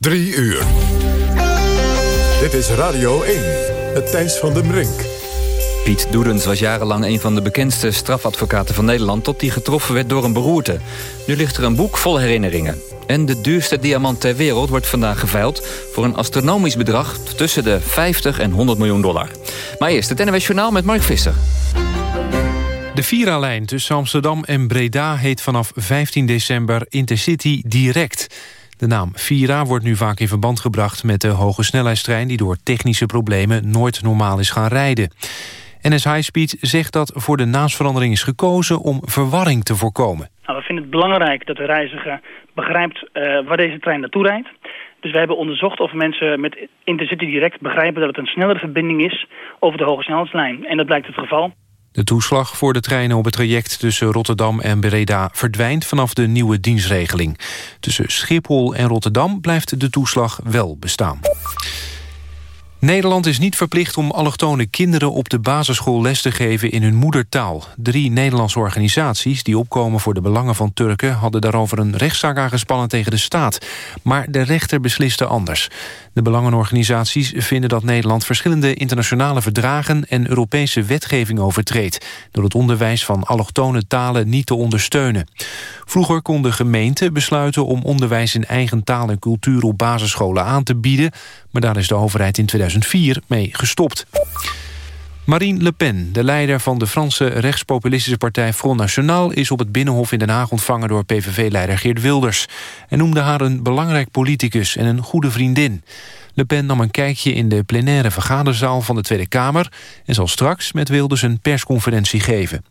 Drie uur. Dit is Radio 1, het Thijs van den Brink. Piet Doedens was jarenlang een van de bekendste strafadvocaten van Nederland... tot hij getroffen werd door een beroerte. Nu ligt er een boek vol herinneringen. En de duurste diamant ter wereld wordt vandaag geveild... voor een astronomisch bedrag tussen de 50 en 100 miljoen dollar. Maar eerst het NWS Journaal met Mark Visser. De Vira-lijn tussen Amsterdam en Breda heet vanaf 15 december Intercity Direct... De naam Vira wordt nu vaak in verband gebracht met de hoge snelheidstrein... die door technische problemen nooit normaal is gaan rijden. NS High Speed zegt dat voor de naamsverandering is gekozen om verwarring te voorkomen. Nou, we vinden het belangrijk dat de reiziger begrijpt uh, waar deze trein naartoe rijdt. Dus wij hebben onderzocht of mensen met Intercity Direct begrijpen dat het een snellere verbinding is over de hoge snelheidslijn. En dat blijkt het geval. De toeslag voor de treinen op het traject tussen Rotterdam en Breda verdwijnt vanaf de nieuwe dienstregeling. Tussen Schiphol en Rotterdam blijft de toeslag wel bestaan. Nederland is niet verplicht om allochtone kinderen op de basisschool les te geven in hun moedertaal. Drie Nederlandse organisaties die opkomen voor de belangen van Turken... hadden daarover een rechtszaak aangespannen tegen de staat. Maar de rechter besliste anders. De belangenorganisaties vinden dat Nederland verschillende internationale verdragen... en Europese wetgeving overtreedt... door het onderwijs van allochtone talen niet te ondersteunen. Vroeger konden gemeenten besluiten om onderwijs in eigen taal en cultuur... op basisscholen aan te bieden, maar daar is de overheid in 2004 mee gestopt. Marine Le Pen, de leider van de Franse rechtspopulistische partij Front National... is op het Binnenhof in Den Haag ontvangen door PVV-leider Geert Wilders. en noemde haar een belangrijk politicus en een goede vriendin. Le Pen nam een kijkje in de plenaire vergaderzaal van de Tweede Kamer... en zal straks met Wilders een persconferentie geven.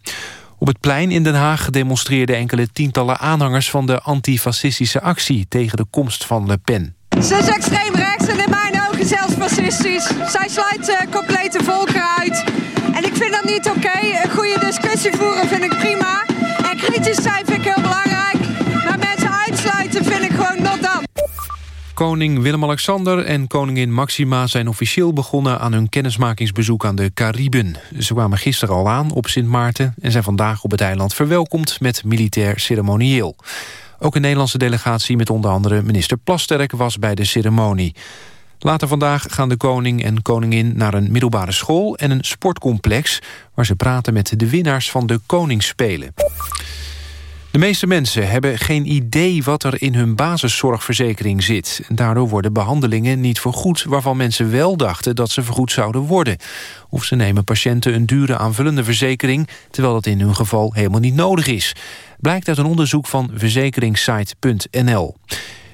Op het plein in Den Haag demonstreerden enkele tientallen aanhangers... van de antifascistische actie tegen de komst van Le Pen. Ze is extreem rechts en in mijn ogen zelfs fascistisch. Zij sluit uh, complete volken uit. En ik vind dat niet oké. Een goede discussie voeren vind ik prima. En kritisch zijn vind ik heel Koning Willem-Alexander en koningin Maxima zijn officieel begonnen aan hun kennismakingsbezoek aan de Cariben. Ze kwamen gisteren al aan op Sint Maarten en zijn vandaag op het eiland verwelkomd met militair ceremonieel. Ook een Nederlandse delegatie met onder andere minister Plasterk was bij de ceremonie. Later vandaag gaan de koning en koningin naar een middelbare school en een sportcomplex... waar ze praten met de winnaars van de Koningsspelen. De meeste mensen hebben geen idee wat er in hun basiszorgverzekering zit. Daardoor worden behandelingen niet vergoed... waarvan mensen wel dachten dat ze vergoed zouden worden. Of ze nemen patiënten een dure aanvullende verzekering... terwijl dat in hun geval helemaal niet nodig is. Blijkt uit een onderzoek van verzekeringssite.nl.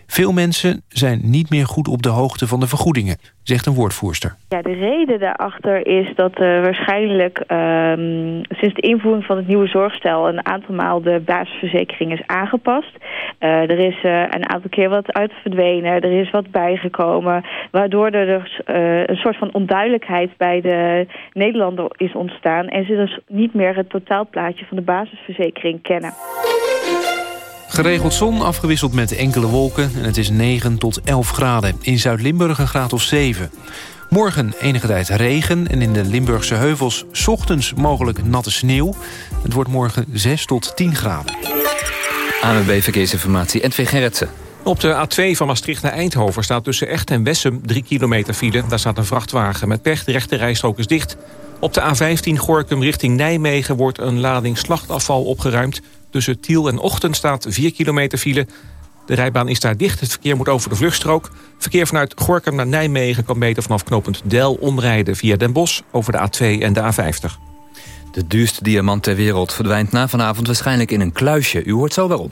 Veel mensen zijn niet meer goed op de hoogte van de vergoedingen, zegt een woordvoerster. Ja, de reden daarachter is dat er waarschijnlijk um, sinds de invoering van het nieuwe zorgstijl een aantal maal de basisverzekering is aangepast. Uh, er is uh, een aantal keer wat uit verdwenen, er is wat bijgekomen, waardoor er dus, uh, een soort van onduidelijkheid bij de Nederlander is ontstaan en ze dus niet meer het totaalplaatje van de basisverzekering kennen. Geregeld zon, afgewisseld met enkele wolken. En het is 9 tot 11 graden. In Zuid-Limburg een graad of 7. Morgen enige tijd regen en in de Limburgse heuvels... ochtends mogelijk natte sneeuw. Het wordt morgen 6 tot 10 graden. ANWB Verkeersinformatie, Edwin Gerritsen. Op de A2 van Maastricht naar Eindhoven staat tussen Echt en Wessem 3 kilometer file. Daar staat een vrachtwagen met pech, de rechte rijstrook is dicht. Op de A15 Gorkum richting Nijmegen wordt een lading slachtafval opgeruimd. Tussen Tiel en Ochten staat 4 kilometer file. De rijbaan is daar dicht, het verkeer moet over de vluchtstrook. Verkeer vanuit Gorkum naar Nijmegen kan beter vanaf knooppunt Del omrijden... via Den Bosch over de A2 en de A50. De duurste diamant ter wereld verdwijnt na vanavond waarschijnlijk in een kluisje. U hoort zo waarom.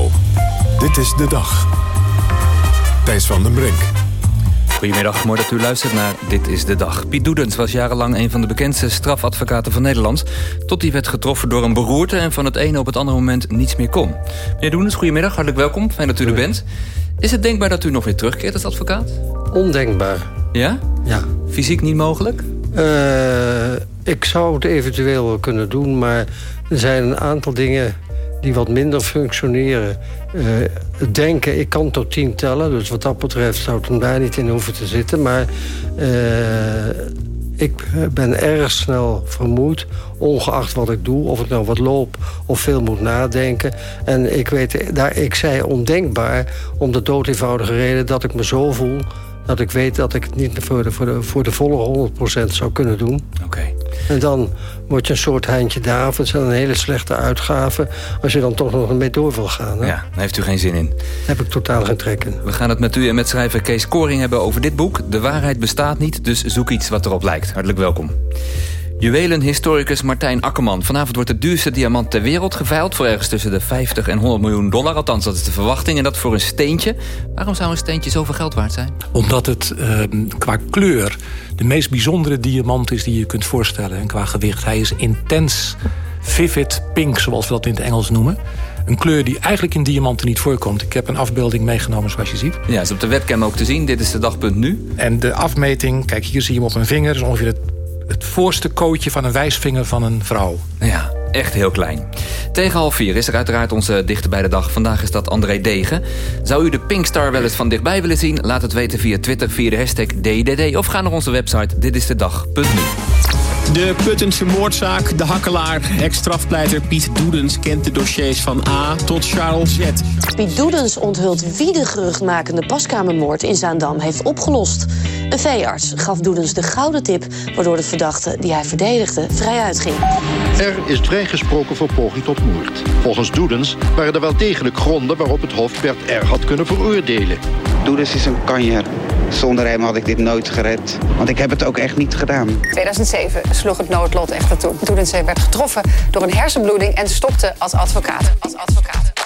dit is de dag. Thijs van den Brink. Goedemiddag, mooi dat u luistert naar Dit is de Dag. Piet Doedens was jarenlang een van de bekendste strafadvocaten van Nederland... tot hij werd getroffen door een beroerte... en van het ene op het andere moment niets meer kon. Meneer Doedens, goedemiddag, hartelijk welkom. Fijn dat u er bent. Is het denkbaar dat u nog weer terugkeert als advocaat? Ondenkbaar. Ja? Ja. Fysiek niet mogelijk? Uh, ik zou het eventueel wel kunnen doen, maar er zijn een aantal dingen die wat minder functioneren. Uh, denken, ik kan tot tien tellen, dus wat dat betreft zou het hem daar niet in hoeven te zitten. Maar uh, ik ben erg snel vermoeid, ongeacht wat ik doe. Of ik nou wat loop of veel moet nadenken. En ik weet, daar, ik zei ondenkbaar om de dood eenvoudige reden dat ik me zo voel dat ik weet dat ik het niet voor de, voor de, voor de volle 100% zou kunnen doen. Oké. En dan word je een soort Heintje Davids en een hele slechte uitgave... als je dan toch nog mee door wil gaan. Hè? Ja, daar heeft u geen zin in. Daar heb ik totaal geen trek in. We gaan het met u en met schrijver Kees Koring hebben over dit boek. De waarheid bestaat niet, dus zoek iets wat erop lijkt. Hartelijk welkom. Juwelenhistoricus Martijn Akkerman. Vanavond wordt de duurste diamant ter wereld geveild... voor ergens tussen de 50 en 100 miljoen dollar. Althans, dat is de verwachting. En dat voor een steentje. Waarom zou een steentje zoveel geld waard zijn? Omdat het uh, qua kleur de meest bijzondere diamant is die je kunt voorstellen. En qua gewicht. Hij is intens vivid pink, zoals we dat in het Engels noemen. Een kleur die eigenlijk in diamanten niet voorkomt. Ik heb een afbeelding meegenomen zoals je ziet. Ja, is op de webcam ook te zien. Dit is de dagpunt nu. En de afmeting, kijk hier zie je hem op mijn vinger. Is ongeveer het het voorste kootje van een wijsvinger van een vrouw. Ja, echt heel klein. Tegen half vier is er uiteraard onze dichter bij de dag. Vandaag is dat André Degen. Zou u de Pinkstar wel eens van dichtbij willen zien? Laat het weten via Twitter via de hashtag DDD... of ga naar onze website ditistedag.nu. De Puttense moordzaak, de hakkelaar, ex-strafpleiter Piet Doedens... kent de dossiers van A tot Charles Z. Piet Doedens onthult wie de geruchtmakende paskamermoord in Zaandam heeft opgelost. Een veearts gaf Doedens de gouden tip... waardoor de verdachte die hij verdedigde vrij uitging. Er is vrijgesproken voor poging tot moord. Volgens Doedens waren er wel degelijk gronden... waarop het Hof Bert R. had kunnen veroordelen. Doedens is een kanjer. Zonder hem had ik dit nooit gered. Want ik heb het ook echt niet gedaan. 2007 sloeg het noodlot echter toe. Doedens werd getroffen door een hersenbloeding... en stopte als advocaat. Als advocaat.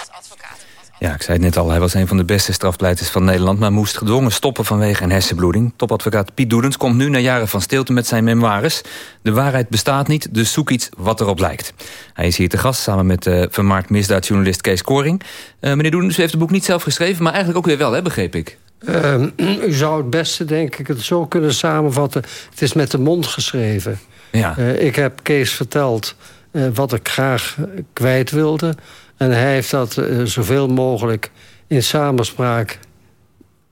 Ja, ik zei het net al, hij was een van de beste strafpleiters van Nederland... maar moest gedwongen stoppen vanwege een hersenbloeding. Topadvocaat Piet Doedens komt nu na jaren van stilte met zijn memoires. De waarheid bestaat niet, dus zoek iets wat erop lijkt. Hij is hier te gast samen met uh, vermaard misdaadjournalist Kees Koring. Uh, meneer Doedens, u heeft het boek niet zelf geschreven... maar eigenlijk ook weer wel, hè, begreep ik. Uh, u zou het beste, denk ik, het zo kunnen samenvatten. Het is met de mond geschreven. Ja. Uh, ik heb Kees verteld wat ik graag kwijt wilde... En hij heeft dat uh, zoveel mogelijk in samenspraak,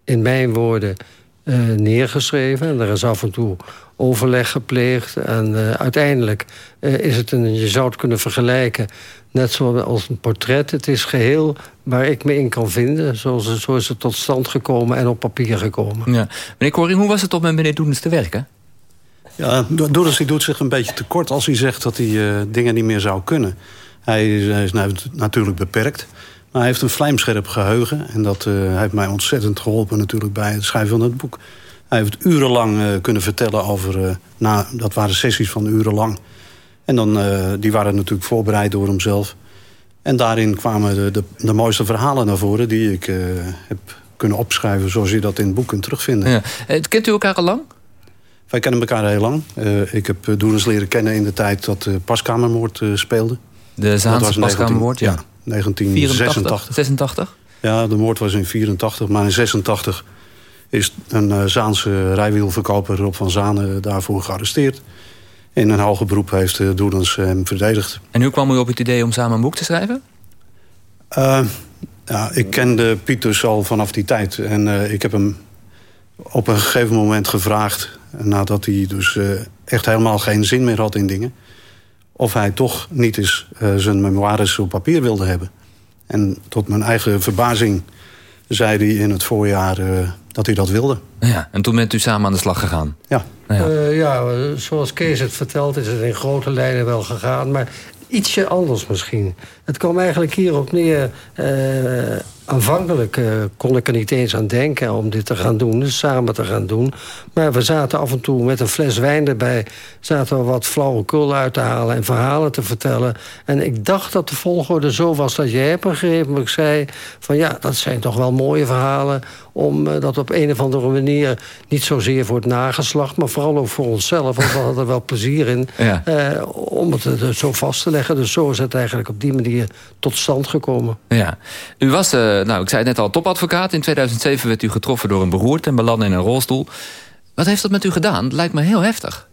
in mijn woorden, uh, neergeschreven. En er is af en toe overleg gepleegd. En uh, uiteindelijk is het een, je zou het kunnen vergelijken, net zoals een portret. Het is geheel waar ik me in kan vinden. Zo is, zo is het tot stand gekomen en op papier gekomen. Ja. Meneer Corin, hoe was het om met meneer Doedens te werken? Ja, Doedens doet zich een beetje tekort als hij zegt dat hij dingen niet meer zou kunnen. Hij is, hij is natuurlijk beperkt. Maar hij heeft een vlijmscherp geheugen. En dat uh, heeft mij ontzettend geholpen natuurlijk bij het schrijven van het boek. Hij heeft urenlang uh, kunnen vertellen over... Uh, na, dat waren sessies van urenlang. En dan, die waren natuurlijk voorbereid door hemzelf. En daarin kwamen de, de, de mooiste verhalen naar voren... die ik heb kunnen opschrijven zoals je dat in het boek kunt terugvinden. Ja. Kent u elkaar al lang? Wij kennen elkaar heel lang. ik heb Doeners leren kennen in de tijd dat de paskamermoord speelde. De Zaanse paskamermoord, ja. 1986. 86? Ja, de moord was in 84, maar in 86 is een uh, Zaanse rijwielverkoper Rob van Zanen daarvoor gearresteerd. In een hoger beroep heeft uh, Doedens hem verdedigd. En hoe kwam u op het idee om samen een boek te schrijven? Uh, ja, ik kende Piet dus al vanaf die tijd. En ik heb hem op een gegeven moment gevraagd... nadat hij dus echt helemaal geen zin meer had in dingen... of hij toch niet eens zijn memoires op papier wilde hebben. En tot mijn eigen verbazing zei hij in het voorjaar dat hij dat wilde. Ja, en toen bent u samen aan de slag gegaan? Ja. Ja, ja zoals Kees het vertelt is het in grote lijnen wel gegaan. Maar ietsje anders misschien. Het kwam eigenlijk hierop neer... Uh, aanvankelijk uh, kon ik er niet eens aan denken om dit te gaan doen. Dus samen te gaan doen. Maar we zaten af en toe met een fles wijn erbij... zaten we wat flauwekul uit te halen en verhalen te vertellen. En ik dacht dat de volgorde zo was dat jij op een gegeven moment zei... van ja, dat zijn toch wel mooie verhalen... om uh, dat op een of andere manier niet zozeer voor het nageslacht... maar vooral ook voor onszelf, want we hadden er wel plezier in... Ja. Om het zo vast te leggen. Dus zo is het eigenlijk op die manier tot stand gekomen. Ja. U was, uh, nou, ik zei het net al, topadvocaat. In 2007 werd u getroffen door een beroerte en belandde in een rolstoel. Wat heeft dat met u gedaan? Het lijkt me heel heftig.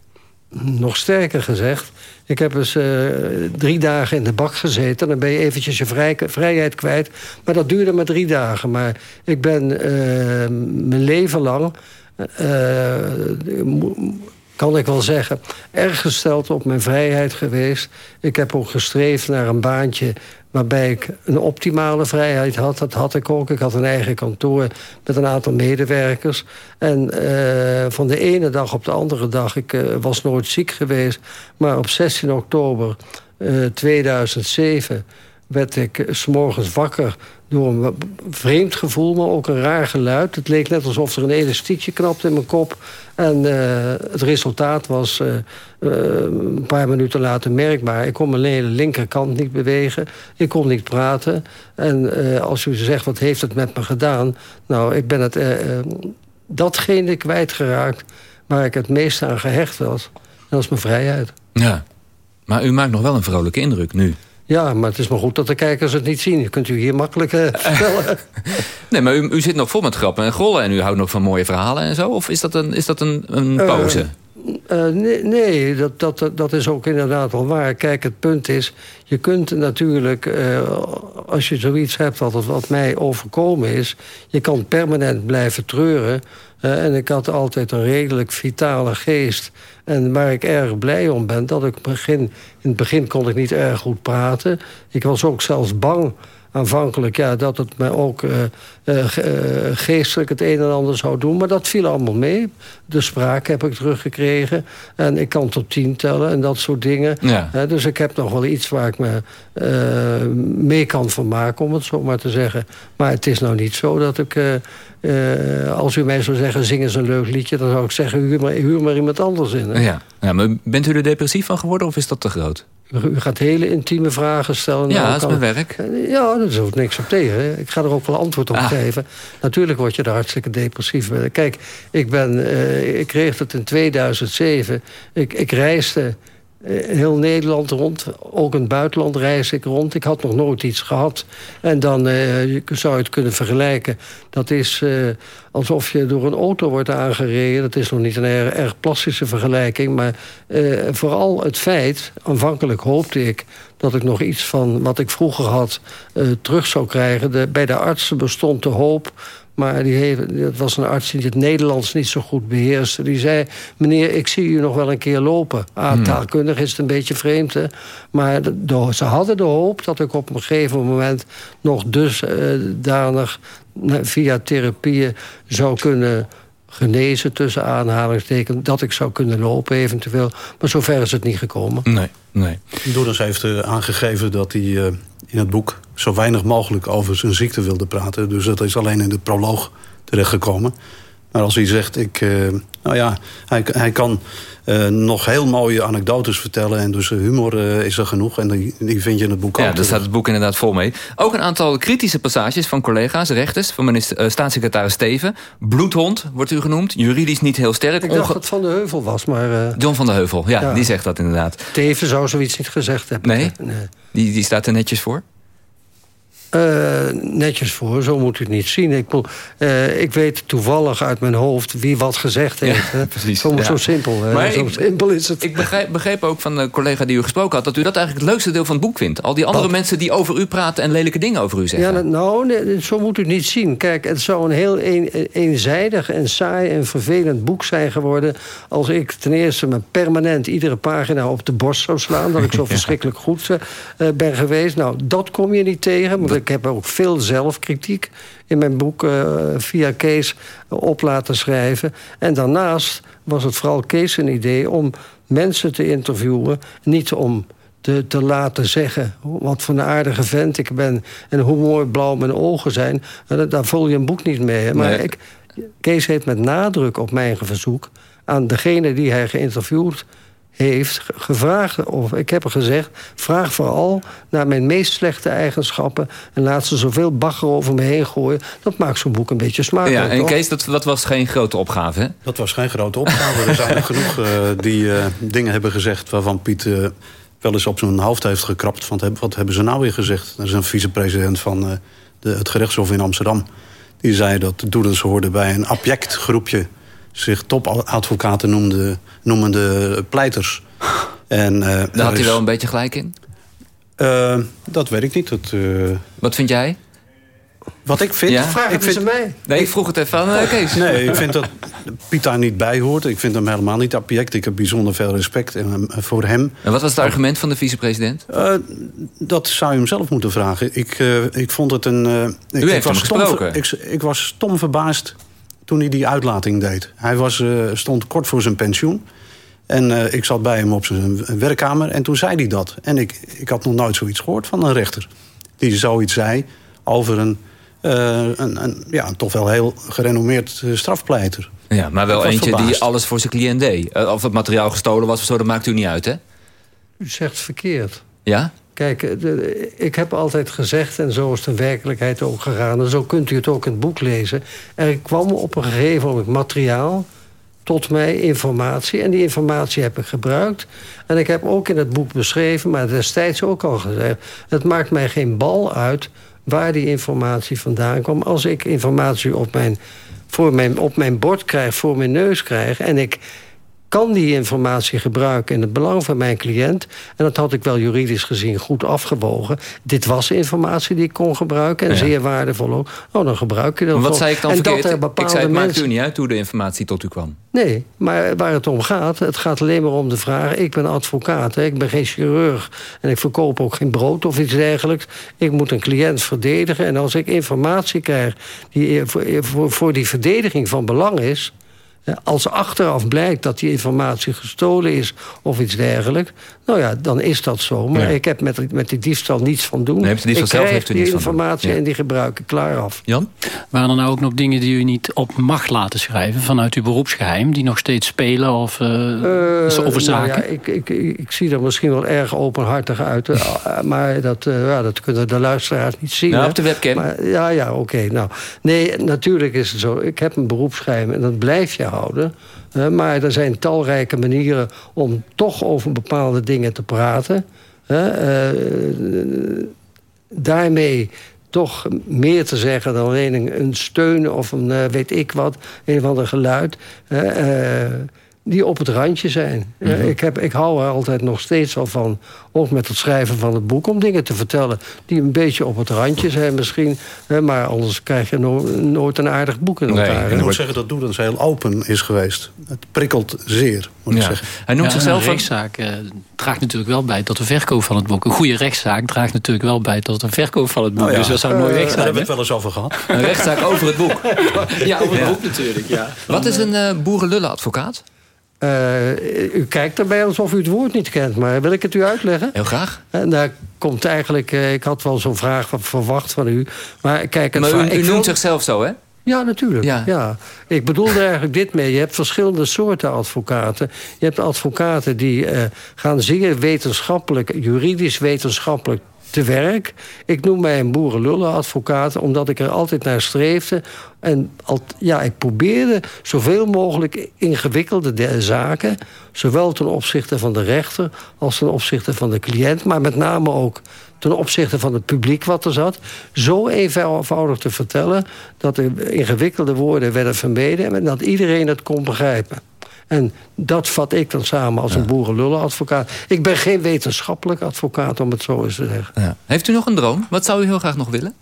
Nog sterker gezegd, ik heb eens uh, drie dagen in de bak gezeten. Dan ben je eventjes je vrij, vrijheid kwijt. Maar dat duurde maar drie dagen. Maar ik ben uh, mijn leven lang... Uh, kan ik wel zeggen, erg gesteld op mijn vrijheid geweest. Ik heb ook gestreefd naar een baantje waarbij ik een optimale vrijheid had. Dat had ik ook. Ik had een eigen kantoor met een aantal medewerkers. En uh, van de ene dag op de andere dag, ik uh, was nooit ziek geweest... maar op 16 oktober uh, 2007 werd ik s'morgens wakker door een vreemd gevoel, maar ook een raar geluid. Het leek net alsof er een elastiekje knapte in mijn kop. En uh, het resultaat was uh, uh, een paar minuten later merkbaar. Ik kon mijn hele linkerkant niet bewegen. Ik kon niet praten. En als u zegt, wat heeft het met me gedaan? Nou, ik ben het, datgene kwijtgeraakt waar ik het meest aan gehecht was. En dat is mijn vrijheid. Ja, maar u maakt nog wel een vrolijke indruk nu. Ja, maar het is maar goed dat de kijkers het niet zien. Dat kunt u hier makkelijk uh, vertellen. nee, maar u, u, zit nog vol met grappen en gollen... en u houdt nog van mooie verhalen en zo? Of is dat een, is dat een, een? Uh, uh, nee, nee dat, dat, dat is ook inderdaad wel waar. Kijk, het punt is... je kunt natuurlijk, als je zoiets hebt wat, wat mij overkomen is... je kan permanent blijven treuren... Uh, en ik had altijd een redelijk vitale geest. En waar ik erg blij om ben, dat ik begin... in het begin kon ik niet erg goed praten. Ik was ook zelfs bang aanvankelijk ja, dat het mij ook uh, uh, geestelijk het een en ander zou doen. Maar dat viel allemaal mee. De spraak heb ik teruggekregen. En ik kan tot tien tellen en dat soort dingen. Ja. Uh, dus ik heb nog wel iets waar ik me mee kan vermaken, om het zo maar te zeggen. Maar het is nou niet zo dat ik... als u mij zou zeggen, zing eens een leuk liedje... dan zou ik zeggen, huur maar, huur maar iemand anders in. Hè? Ja. ja, maar bent u er depressief van geworden of is dat te groot? U gaat hele intieme vragen stellen. Ja, nou, dat is mijn werk. Ja, daar is ook niks op tegen. Ik ga er ook wel antwoord op ah. geven. Natuurlijk word je er hartstikke depressief. Kijk, ik, ben, uh, ik kreeg het in 2007. Ik, ik reisde heel Nederland rond. Ook in het buitenland reis ik rond. Ik had nog nooit iets gehad. En dan uh, zou je het kunnen vergelijken. Dat is uh, alsof je door een auto wordt aangereden. Dat is nog niet een erg, plastische vergelijking. Maar vooral het feit... aanvankelijk hoopte ik dat ik nog iets van wat ik vroeger had terug zou krijgen. De, bij de artsen bestond de hoop maar die heeft, dat was een arts die het Nederlands niet zo goed beheerste. Die zei, meneer, ik zie u nog wel een keer lopen. Ah, hmm. taalkundig is het een beetje vreemd, hè? Maar de, ze hadden de hoop dat ik op een gegeven moment... nog dusdanig uh, via therapieën zou kunnen genezen tussen aanhalingstekens... dat ik zou kunnen lopen eventueel. Maar zover is het niet gekomen. Nee, nee. Doris heeft aangegeven dat hij uh, in het boek... zo weinig mogelijk over zijn ziekte wilde praten. Dus dat is alleen in de proloog terechtgekomen. Maar als hij zegt, ik, uh, nou ja, hij, hij kan uh, nog heel mooie anekdotes vertellen. En dus humor uh, is er genoeg. En die, die vind je in het boek ja, ook. Ja, daar staat het boek inderdaad vol mee. Ook een aantal kritische passages van collega's, rechters... van minister, staatssecretaris Steven. Bloedhond wordt u genoemd. Juridisch niet heel sterk. Ik dacht dat het Van de Heuvel was, maar... John van de Heuvel, ja, ja, die zegt dat inderdaad. Teven zou zoiets niet gezegd hebben. Nee? nee. Die, die staat er netjes voor? Uh, netjes voor, zo moet u het niet zien. Ik, uh, ik weet toevallig uit mijn hoofd wie wat gezegd heeft. Ja, precies. Zo, ja. zo simpel, maar zo ik, simpel is het. Ik begreep, begreep, ook van de collega die u gesproken had... dat u dat eigenlijk het leukste deel van het boek vindt. Al die andere wat? mensen die over u praten en lelijke dingen over u zeggen. Ja, nou, nee, zo moet u het niet zien. Kijk, het zou een heel een, eenzijdig en saai en vervelend boek zijn geworden... als ik ten eerste me permanent iedere pagina op de borst zou slaan... dat ik zo verschrikkelijk goed uh, ben geweest. Nou, dat kom je niet tegen, want ik heb ook veel zelfkritiek in mijn boek uh, via Kees op laten schrijven. En daarnaast was het vooral Kees een idee om mensen te interviewen. Niet om te, te laten zeggen wat voor een aardige vent ik ben... en hoe mooi blauw mijn ogen zijn. Daar vul je een boek niet mee. Maar ik, Kees heeft met nadruk op mijn verzoek... aan degene die hij geïnterviewd heeft gevraagd, of ik heb er gezegd... vraag vooral naar mijn meest slechte eigenschappen... en laat ze zoveel bagger over me heen gooien. Dat maakt zo'n boek een beetje smakelijk. Ja, en Kees, dat, dat was geen grote opgave, hè? Dat was geen grote opgave. er zijn er genoeg uh, die uh, dingen hebben gezegd... waarvan Piet uh, wel eens op zijn hoofd heeft gekrapt. Want wat hebben ze nou weer gezegd? Er is een vicepresident van de, het gerechtshof in Amsterdam... die zei dat de doelens hoorden bij een abject groepje zich topadvocaten noemde, noemende pleiters. En, uh, Daar had hij wel een beetje gelijk in? Uh, dat weet ik niet. Dat, uh... Wat vind jij? Wat ik vind? Ja? Vraag ik vind... mij. Nee, ik vroeg het even aan Kees. Nee, ik vind dat Piet daar niet bij hoort. Ik vind hem helemaal niet object. Ik heb bijzonder veel respect voor hem. En wat was het argument van de vicepresident? Uh, dat zou je hem zelf moeten vragen. Ik, uh, ik vond het een... Uh, ik, U heeft was hem gesproken. ik, ik was stom verbaasd toen hij die uitlating deed. Hij was, uh, stond kort voor zijn pensioen. En uh, ik zat bij hem op zijn werkkamer en toen zei hij dat. En ik, ik had nog nooit zoiets gehoord van een rechter. Die zoiets zei over een, uh, een, een ja, toch wel heel gerenommeerd strafpleiter. Ja, maar wel eentje verbaasd. die alles voor zijn cliënt deed. Of het materiaal gestolen was of zo, dat maakt u niet uit, hè? U zegt verkeerd. Ja? Kijk, ik heb altijd gezegd, en zo is de werkelijkheid ook gegaan... en zo kunt u het ook in het boek lezen... er kwam op een gegeven moment materiaal tot mij informatie. En die informatie heb ik gebruikt. En ik heb ook in het boek beschreven, maar destijds ook al gezegd... het maakt mij geen bal uit waar die informatie vandaan kwam. Als ik informatie op mijn, voor mijn, op mijn bord krijg, voor mijn neus krijg... en ik kan die informatie gebruiken in het belang van mijn cliënt. En dat had ik wel juridisch gezien goed afgewogen. Dit was informatie die ik kon gebruiken en ja. zeer waardevol ook. Oh, dan gebruik je dat Maar wat zei ik dan en verkeerd? Dat er ik zei, het maakt u niet uit hoe de informatie tot u kwam. Nee, maar waar het om gaat, het gaat alleen maar om de vraag... ik ben advocaat, hè, ik ben geen chirurg... en ik verkoop ook geen brood of iets dergelijks. Ik moet een cliënt verdedigen. En als ik informatie krijg die voor, voor, voor die verdediging van belang is... Als achteraf blijkt dat die informatie gestolen is of iets dergelijks... nou ja, dan is dat zo. Maar ja. ik heb met, met die diefstal niets van doen. Nee, die ik zelf heeft u die informatie en die gebruik ik klaar af. Jan? Waren er nou ook nog dingen die u niet op mag laten schrijven... vanuit uw beroepsgeheim, die nog steeds spelen of uh, uh, over zaken? Nou ja, ik, ik, ik, ik, zie er misschien wel erg openhartig uit. maar dat, uh, ja, dat kunnen de luisteraars niet zien. Nou, op de webcam. Maar, ja, ja, oké. Okay, nou, nee, natuurlijk is het zo. Ik heb een beroepsgeheim en dat blijf je Uh, maar er zijn talrijke manieren om toch over bepaalde dingen te praten. Uh, daarmee toch meer te zeggen dan alleen een, steun of een weet ik wat, een of ander geluid. Die op het randje zijn. Mm -hmm. ik, heb, ik hou er altijd nog steeds wel van, ook met het schrijven van het boek... om dingen te vertellen die een beetje op het randje zijn misschien. maar anders krijg je no nooit een aardig boek in elkaar. Nee, ik moet zeggen dat Doedens heel open is geweest. Het prikkelt zeer, moet ja. ik zeggen. Hij noemt ja, zichzelf... Een rechtszaak uh, draagt natuurlijk wel bij tot de verkoop van het boek. Een goede rechtszaak draagt natuurlijk wel bij tot de verkoop van het boek. Oh, ja. Dus dat zou mooi weg zijn. Daar hebben we het wel eens over gehad. Een rechtszaak over het boek. ja, over het boek natuurlijk, ja. Wat is een uh, boerenlullen-advocaat? Uh, u kijkt erbij alsof u het woord niet kent, maar wil ik het u uitleggen? Heel graag. En daar komt eigenlijk, uh, ik had wel zo'n vraag verwacht van u. Maar kijk, maar u, u noemt wil... zichzelf zo, hè? Ja, natuurlijk. Ja. ja. Ik bedoelde eigenlijk dit mee. Je hebt verschillende soorten advocaten. Je hebt advocaten die uh, gaan zeer wetenschappelijk, juridisch wetenschappelijk te werk. Ik noem mij een boerenlullenadvocaat... omdat ik er altijd naar streefde. En al, ja, ik probeerde zoveel mogelijk ingewikkelde zaken... zowel ten opzichte van de rechter als ten opzichte van de cliënt... maar met name ook ten opzichte van het publiek wat er zat... zo eenvoudig te vertellen dat de ingewikkelde woorden werden vermeden... en dat iedereen het kon begrijpen. En dat vat ik dan samen als een boerenlullenadvocaat. Ik ben geen wetenschappelijk advocaat, om het zo eens te zeggen. Ja. Heeft u nog een droom? Wat zou u heel graag nog willen?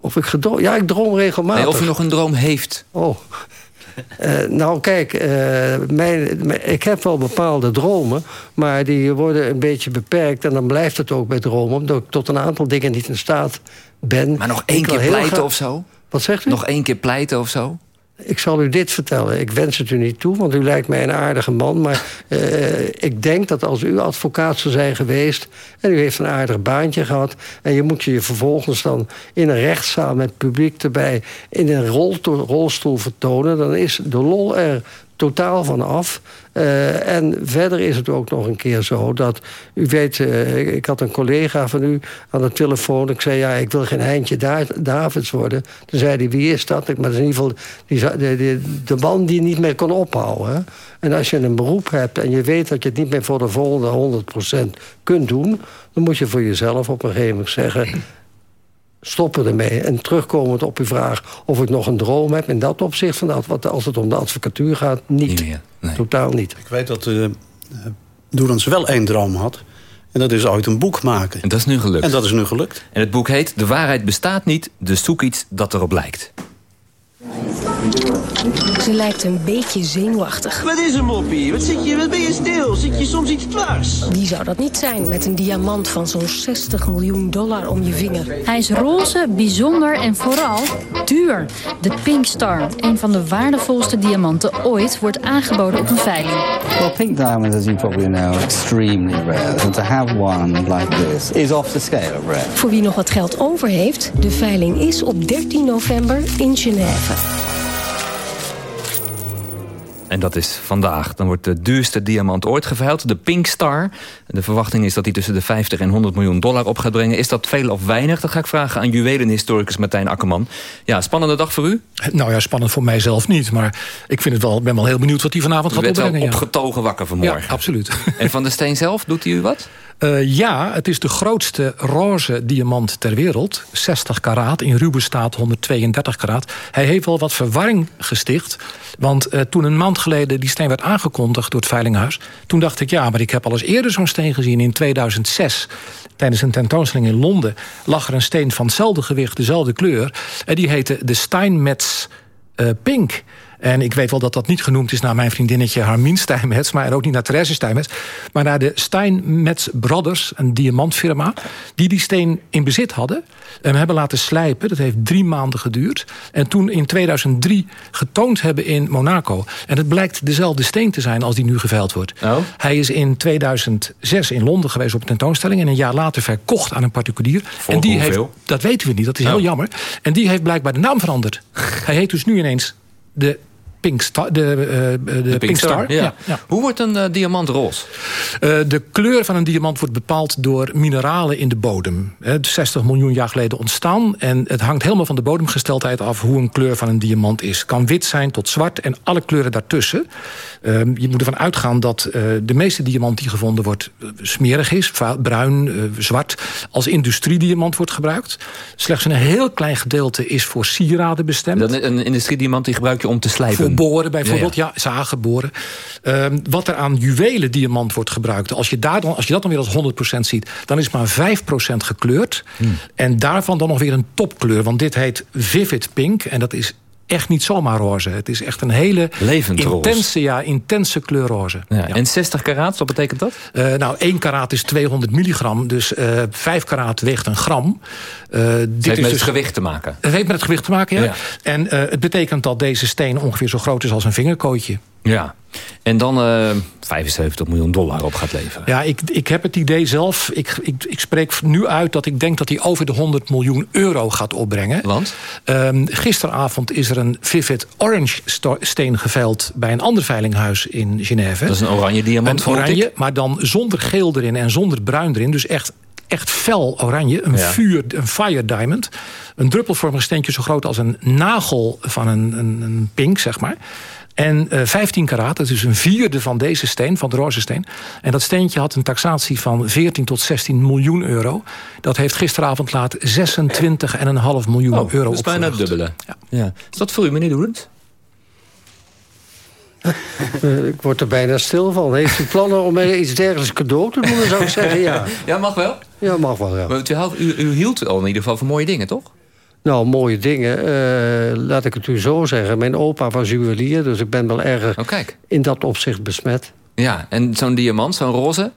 Of ik gedroom... Ja, ik droom regelmatig. Nee, of u nog een droom heeft. Oh. Uh, nou, kijk, uh, mijn, ik heb wel bepaalde dromen... maar die worden een beetje beperkt... en dan blijft het ook bij dromen... omdat ik tot een aantal dingen niet in staat ben. Maar nog één keer pleiten of zo? Wat zegt u? Nog één keer pleiten of zo? Ik zal u dit vertellen. Ik wens het u niet toe, want u lijkt mij een aardige man. Maar uh, ik denk dat als u advocaat zou zijn geweest... en u heeft een aardig baantje gehad... en je moet je vervolgens dan in een rechtszaal met publiek erbij... in een rolstoel vertonen... dan is de lol er totaal van af. Uh, en verder is het ook nog een keer zo dat... U weet, uh, ik had een collega van u aan de telefoon. Ik zei, ja, ik wil geen Heintje Davids worden. Toen zei hij, wie is dat? Maar in ieder geval die, de man die niet meer kon ophouden. En als je een beroep hebt en je weet dat je het niet meer voor de volgende 100% kunt doen... dan moet je voor jezelf op een gegeven moment zeggen stoppen ermee. En terugkomend op uw vraag of ik nog een droom heb... in dat opzicht, van dat, als het om de advocatuur gaat, niet. nee. Totaal niet. Ik weet dat uh, Doerens wel één droom had... En dat is ooit een boek maken. En dat is nu gelukt. En dat is nu gelukt. En het boek heet De waarheid bestaat niet, dus zoek iets dat erop lijkt. Ze lijkt een beetje zenuwachtig. Wat is er, Moppie? Wat, zit je, wat ben je stil? Zit je soms iets dwars? Wie zou dat niet zijn met een diamant van zo'n 60 miljoen dollar om je vinger? Hij is roze, bijzonder en vooral duur. De Pink Star, een van de waardevolste diamanten ooit, wordt aangeboden op een veiling. Well, pink diamonds, as you probably know, are extremely rare. And to have one like this is off the scale of rare. Voor wie nog wat geld over heeft, de veiling is op 13 november in Genève. En dat is vandaag. Dan wordt de duurste diamant ooit geveild, de Pink Star. De verwachting is dat hij tussen de 50 en 100 miljoen dollar op gaat brengen. Is dat veel of weinig? Dat ga ik vragen aan juwelenhistoricus Martijn Akkerman. Ja, spannende dag voor u? Nou ja, spannend voor mijzelf niet. Maar ik vind het wel, ben wel heel benieuwd wat hij vanavond gaat opbrengen. U bent opgetogen wakker vanmorgen. Ja, absoluut. En Van de Steen zelf, doet hij u wat? Uh, ja, het is de grootste roze diamant ter wereld. 60 karaat, in ruwe staat 132 karaat. Hij heeft wel wat verwarring gesticht. Want uh, toen een maand geleden die steen werd aangekondigd door het Veilinghuis... toen dacht ik, ja, maar ik heb al eens eerder zo'n steen gezien in 2006 tijdens een tentoonstelling in Londen... lag er een steen van hetzelfde gewicht, dezelfde kleur. En die heette de Steinmetz uh, Pink. En ik weet wel dat dat niet genoemd is naar mijn vriendinnetje Harmien Steinmetz... maar ook niet naar Therese Steinmetz... maar naar de Steinmetz Brothers, een diamantfirma... die die steen in bezit hadden en hebben laten slijpen. Dat heeft drie maanden geduurd. En toen in 2003 getoond hebben in Monaco. En het blijkt dezelfde steen te zijn als die nu geveild wordt. Oh. Hij is in 2006 in Londen geweest op een tentoonstelling... en een jaar later verkocht aan een particulier. Voor en die hoeveel? heeft, dat weten we niet, dat is Oh. heel jammer. En die heeft blijkbaar de naam veranderd. Hij heet dus nu ineens de Pink Star. De, uh, de, De Pink Star. Ja. Hoe wordt een uh, diamant roze? Uh, de kleur van een diamant wordt bepaald door mineralen in de bodem. He, 60 miljoen jaar geleden ontstaan. En het hangt helemaal van de bodemgesteldheid af... hoe een kleur van een diamant is. Het kan wit zijn tot zwart en alle kleuren daartussen. Uh, je moet ervan uitgaan dat uh, de meeste diamant die gevonden wordt... smerig is, bruin, uh, zwart. Als industriediamant wordt gebruikt. Slechts een heel klein gedeelte is voor sieraden bestemd. Dat een industriediamant die gebruik je om te slijpen? Boren bijvoorbeeld, ja, ja zagen, boren. Uh, wat er aan juwelen diamant wordt gebruikt... Als je, daar dan, als je dat dan weer als 100% ziet... dan is maar 5% gekleurd. Hmm. En daarvan dan nog weer een topkleur. Want dit heet Vivid Pink. En dat is echt niet zomaar roze. Het is echt een hele intense, ja, intense kleur roze. Ja, ja. En 60 karaat, wat betekent dat? Uh, nou, 1 karaat is 200 milligram. Dus uh, 5 karaat weegt een gram. Uh, dit het heeft met dus, het gewicht te maken? Het heeft met het gewicht te maken, ja. ja. En het betekent dat deze steen ongeveer zo groot is als een vingerkootje. Ja, en dan uh, 75 miljoen dollar op gaat leveren. Ja, ik, ik heb het idee zelf, ik, ik, ik spreek nu uit dat ik denk dat hij over de 100 miljoen euro gaat opbrengen. Want? Um, gisteravond is er een Vivid Orange steen geveild bij een ander veilinghuis in Genève. Dat is een oranje diamant. Een oranje, maar dan zonder geel erin en zonder bruin erin. Dus echt echt fel oranje. Een, Ja. vuur, een fire diamond. Een druppelvormig steentje zo groot als een nagel van een, een, een pink, zeg maar. En eh 15 karaat, dat is een vierde van deze steen, van de roze steen. En dat steentje had een taxatie van 14 tot 16 miljoen euro. Dat heeft gisteravond laat 26,5 miljoen Oh, euro dat is bijna het dubbele. Ja. Is dat voor u, meneer Doelend? Eh, ik word er bijna stil van. Heeft u plannen om mij iets dergelijks cadeau te doen? Dan zou ik zeggen ja. Ja, mag wel. Ja, mag wel, ja. Maar u, houdt- u, u hield al in ieder geval van mooie dingen, toch? Nou, mooie dingen. Eh, laat ik het u zo zeggen. Mijn opa was juwelier, dus ik ben wel erg Oh, in dat opzicht besmet. Ja, en zo'n diamant, zo'n roze?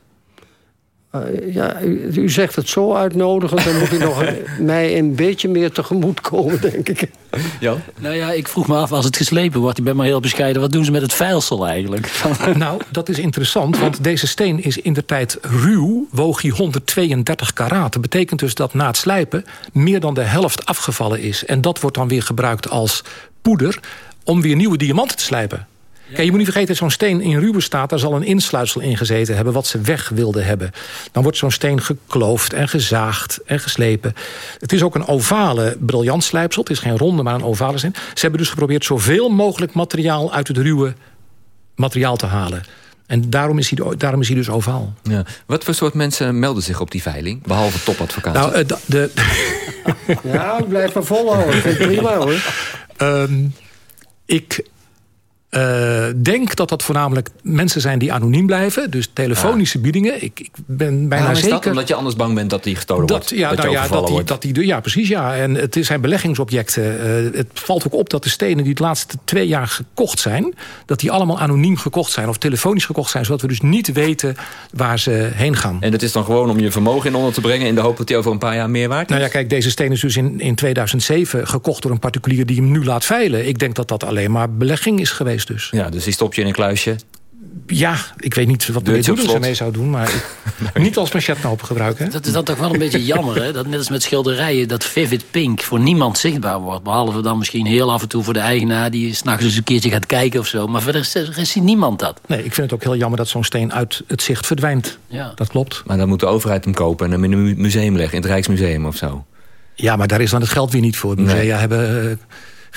Eh, ja, u, u zegt het zo uitnodigend, dan moet u nog een- mij een beetje meer tegemoet komen, denk ik. Jan? Nou ja, ik vroeg me af, als het geslepen wordt, ik ben maar heel bescheiden, wat doen ze met het vuilsel eigenlijk? Nou, dat is interessant, want deze steen is in de tijd ruw, woog hij 132 karaat. Dat betekent dus dat na het slijpen meer dan de helft afgevallen is. En dat wordt dan weer gebruikt als poeder om weer nieuwe diamanten te slijpen. Kijk, je moet niet vergeten, zo'n steen in ruwe staat... daar zal een insluitsel in gezeten hebben wat ze weg wilden hebben. Dan wordt zo'n steen gekloofd en gezaagd en geslepen. Het is ook een ovale briljantslijpsel. Het is geen ronde, maar een ovale steen. Ze hebben dus geprobeerd zoveel mogelijk materiaal... uit het ruwe materiaal te halen. En daarom is hij, daarom is hij dus ovaal. Ja. Wat voor soort mensen melden zich op die veiling? Behalve topadvocaten. Nou, eh, de, Ja, ik blijf maar volhouden. Ik vind het prima, hoor. Ehm, ik eh, denk dat dat voornamelijk mensen zijn die anoniem blijven. Dus telefonische biedingen. Ik, ik ben bijna zeker... dat? Omdat je anders bang bent dat die gestolen Dat, wordt? ja, dat nou ja, dat die, dat die, ja, precies. Ja. En het zijn beleggingsobjecten. Eh, het valt ook op dat de stenen die de laatste twee jaar gekocht zijn... dat die allemaal anoniem gekocht zijn of telefonisch gekocht zijn... zodat we dus niet weten waar ze heen gaan. En dat is dan gewoon om je vermogen in onder te brengen... in de hoop dat die over een paar jaar meer waard is? Nou ja, kijk, deze steen is dus in, in 2007 gekocht door een particulier... die hem nu laat veilen. Ik denk dat dat alleen maar belegging is geweest dus. Ja, dus die stop je in een kluisje. Ja, ik weet niet wat de slot. ermee zou doen... maar niet als machetknoop gebruiken. hè? Dat is dan toch wel een beetje jammer, hè? Dat net als met schilderijen, dat vivid pink voor niemand zichtbaar wordt. Behalve dan misschien heel af en toe voor de eigenaar... die s'nachts eens een keertje gaat kijken of zo. Maar verder is- ziet niemand dat. Nee, ik vind het ook heel jammer dat zo'n steen uit het zicht verdwijnt. Ja. Dat klopt. Maar dan moet de overheid hem kopen en hem in een mu- museum leggen. In het Rijksmuseum of zo. Ja, maar daar is dan het geld weer niet voor. Musea Nee. hebben eh,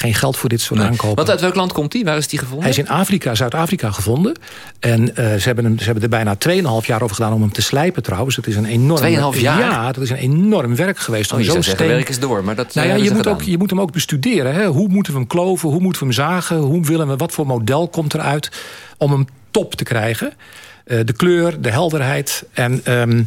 geen geld voor dit soort aankopen. Want uit welk land komt die? Waar is die gevonden? Hij is in Afrika, Zuid-Afrika gevonden. En eh, ze, hebben hem, ze hebben er bijna 2,5 jaar over gedaan om hem te slijpen trouwens. Het is een enorm... 2,5 jaar? Ja, dat is een enorm werk geweest. Oh, om je zo'n steen- werk is door. Maar dat Nou ja, je moet, ook, je moet hem ook bestuderen. Hè? Hoe moeten we hem kloven? Hoe moeten we hem zagen? Hoe willen we, wat voor model komt eruit om hem top te krijgen? Eh, de kleur, de helderheid. En ehm,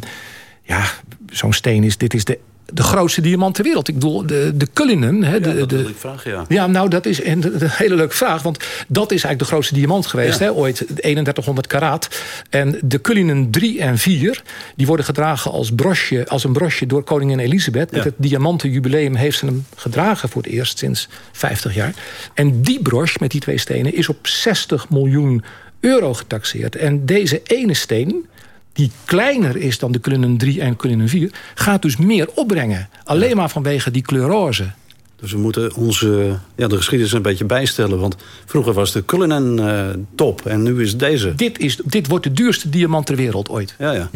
ja, zo'n steen is... Dit is de, de grootste diamant ter wereld. Ik bedoel, de, de Cullinan... Hè, de, dat de, wil ik vragen, ja. ja, nou, dat is een, een hele leuke vraag. Want dat is eigenlijk de grootste diamant geweest. Ja. Hè, ooit 3100 karaat. En de Cullinan 3 en 4... die worden gedragen als, brosje, als een brosje door koningin Elisabeth. Met Ja. het diamantenjubileum heeft ze hem gedragen voor het eerst sinds 50 jaar. En die broche met die twee stenen is op 60 miljoen euro getaxeerd. En deze ene steen die kleiner is dan de Cullinan 3 en Cullinan 4... gaat dus meer opbrengen. Alleen maar vanwege die kleur roze. Dus we moeten onze, ja, de geschiedenis een beetje bijstellen. Want vroeger was de Cullinan eh, top en nu is deze. Dit, is, dit wordt de duurste diamant ter wereld ooit. Ja, ja.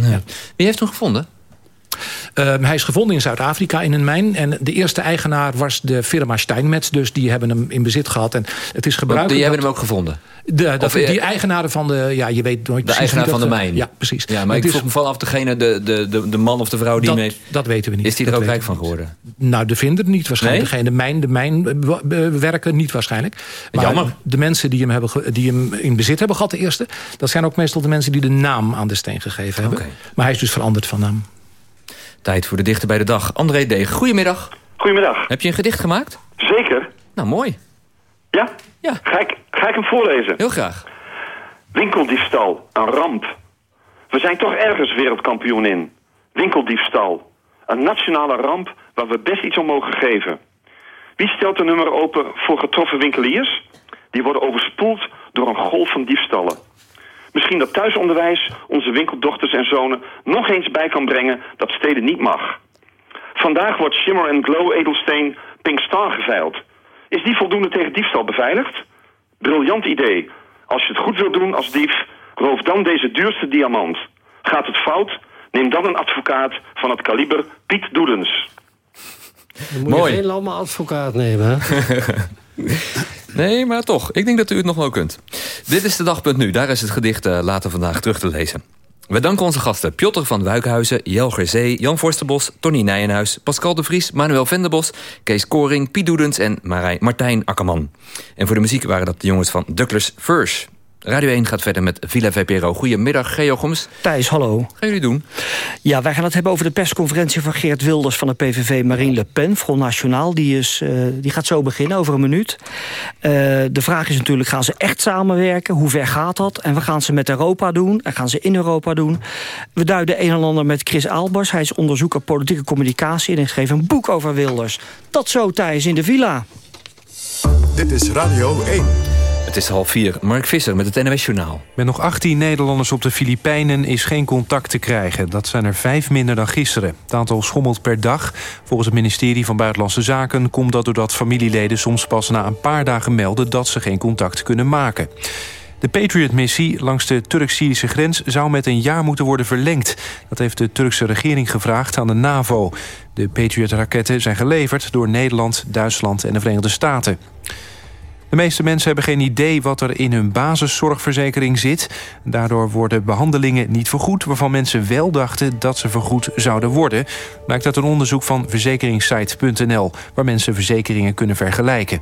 Wie heeft hem gevonden? Ehm, hij is gevonden in Zuid-Afrika in een mijn. En de eerste eigenaar was de firma Steinmetz. Dus die hebben hem in bezit gehad. En het is gebruikelijk... die hebben hem ook gevonden. De, dat- Of, eh, die eigenaren van de... Ja, je weet nooit De eigenaar van de dat, eh, mijn. Ja, precies. Ja, maar Het ik vroeg me vanaf degene, de, de, de, de man of de vrouw die dat, mee... dat weten we niet. Is die er ook rijk van geworden? Nou, de vinder niet waarschijnlijk. Nee? Degene, de mijn, de mijn be- be- werken niet waarschijnlijk. Maar Jammer. de mensen die hem, hebben, die hem in bezit hebben gehad, de eerste... dat zijn ook meestal de mensen die de naam aan de steen gegeven hebben. Maar hij is dus veranderd van naam. Tijd voor de dichter bij de dag. André Deeg, goedemiddag. Goedemiddag. Heb je een gedicht gemaakt? Zeker. Nou, mooi. Ja? Ja. Ga ik, ga ik hem voorlezen? Heel graag. Winkeldiefstal, een ramp. We zijn toch ergens wereldkampioen in. Winkeldiefstal. Een nationale ramp waar we best iets om mogen geven. Wie stelt de nummer open voor getroffen winkeliers? Die worden overspoeld door een golf van diefstallen. Misschien dat thuisonderwijs onze winkeldochters en zonen nog eens bij kan brengen dat steden niet mag. Vandaag wordt Shimmer and Glow edelsteen Pink Star geveild. Is die voldoende tegen diefstal beveiligd? Briljant idee. Als je het goed wilt doen als dief, roof dan deze duurste diamant. Gaat het fout, Neem dan een advocaat van het kaliber Piet Doedens. Dan moet Mooi. je geen lamme advocaat nemen, hè? Nee, maar toch. Ik denk dat u het nog wel kunt. Dit is de dagpunt nu. Daar is het gedicht eh, later vandaag terug te lezen. We danken onze gasten Piotr van Wuikhuizen, Jelger Zee, Jan Forsterbos, Tony Nijenhuis, Pascal de Vries, Manuel Venderbos, Kees Koring, Piet Doedens en Martijn Akkerman. En voor de muziek waren dat de jongens van Douglas Furs. Radio 1 gaat verder met Villa VPRO. Goedemiddag, Geo Goms. Thijs, hallo. Wat gaan jullie doen? Ja, wij gaan het hebben over de persconferentie van Geert Wilders van de PVV Marine Le Pen, Front Nationaal. Die, is, eh, die gaat zo beginnen, over een minuut. Eh, de vraag is natuurlijk, gaan ze echt samenwerken? Hoe ver gaat dat? En wat gaan ze met Europa doen? En gaan ze in Europa doen? We duiden een en ander met Chris Albers. Hij is onderzoeker politieke communicatie en hij schreef een boek over Wilders. Dat zo, Thijs, in de villa. Dit is Radio 1. Het is half vier. Mark Visser met het NOS Journaal. Met nog 18 Nederlanders op de Filipijnen is geen contact te krijgen. Dat zijn er vijf minder dan gisteren. Het aantal schommelt per dag. Volgens het ministerie van Buitenlandse Zaken... komt dat doordat familieleden soms pas na een paar dagen melden... dat ze geen contact kunnen maken. De Patriot-missie langs de Turk-Syrische grens zou met een jaar moeten worden verlengd. Dat heeft de Turkse regering gevraagd aan de NAVO. De Patriot-raketten zijn geleverd door Nederland, Duitsland en de Verenigde Staten. De meeste mensen hebben geen idee wat er in hun basiszorgverzekering zit. Daardoor worden behandelingen niet vergoed... waarvan mensen wel dachten dat ze vergoed zouden worden. Blijkt uit een onderzoek van verzekeringssite.nl... waar mensen verzekeringen kunnen vergelijken.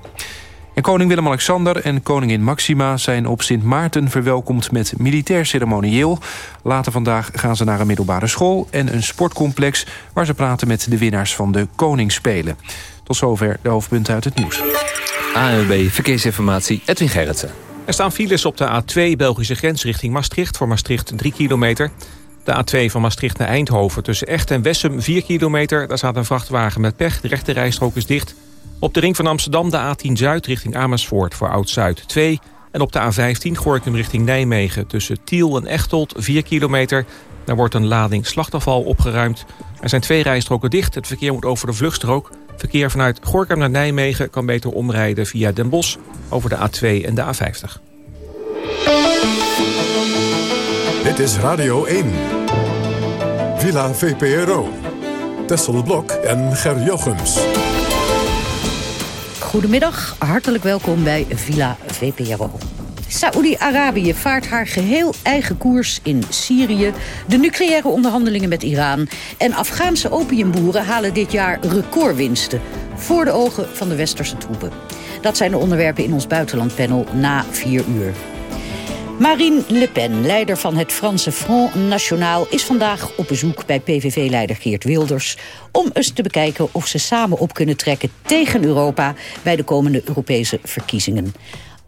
En koning Willem-Alexander en koningin Maxima zijn op Sint Maarten verwelkomd met militair ceremonieel. Later vandaag gaan ze naar een middelbare school en een sportcomplex... waar ze praten met de winnaars van de Koningsspelen. Tot zover de hoofdpunten uit het nieuws. ANWB Verkeersinformatie, Edwin Gerritsen. Er staan files op de A2 Belgische grens richting Maastricht... voor Maastricht 3 kilometer. De A2 van Maastricht naar Eindhoven tussen Echt en Wessem 4 kilometer. Daar staat een vrachtwagen met pech, de rechte rijstrook is dicht. Op de ring van Amsterdam de A10 Zuid richting Amersfoort voor Oud-Zuid 2... En op de A15 Gorkum richting Nijmegen tussen Tiel en Echteld 4 kilometer. Daar wordt een lading slachtafval opgeruimd. Er zijn twee rijstroken dicht. Het verkeer moet over de vluchtstrook. Verkeer vanuit Gorkum naar Nijmegen kan beter omrijden via Den Bosch... over de A2 en de A50. Dit is Radio 1. Villa VPRO. Tessel Blok en Ger Jochems. Goedemiddag, hartelijk welkom bij Villa VPRO. Saoedi-Arabië vaart haar geheel eigen koers in Syrië... de nucleaire onderhandelingen met Iran... en Afghaanse opiumboeren halen dit jaar recordwinsten... voor de ogen van de westerse troepen. Dat zijn de onderwerpen in ons buitenlandpanel na vier uur. Marine Le Pen, leider van het Franse Front National... is vandaag op bezoek bij PVV-leider Geert Wilders... om eens te bekijken of ze samen op kunnen trekken tegen Europa... bij de komende Europese verkiezingen.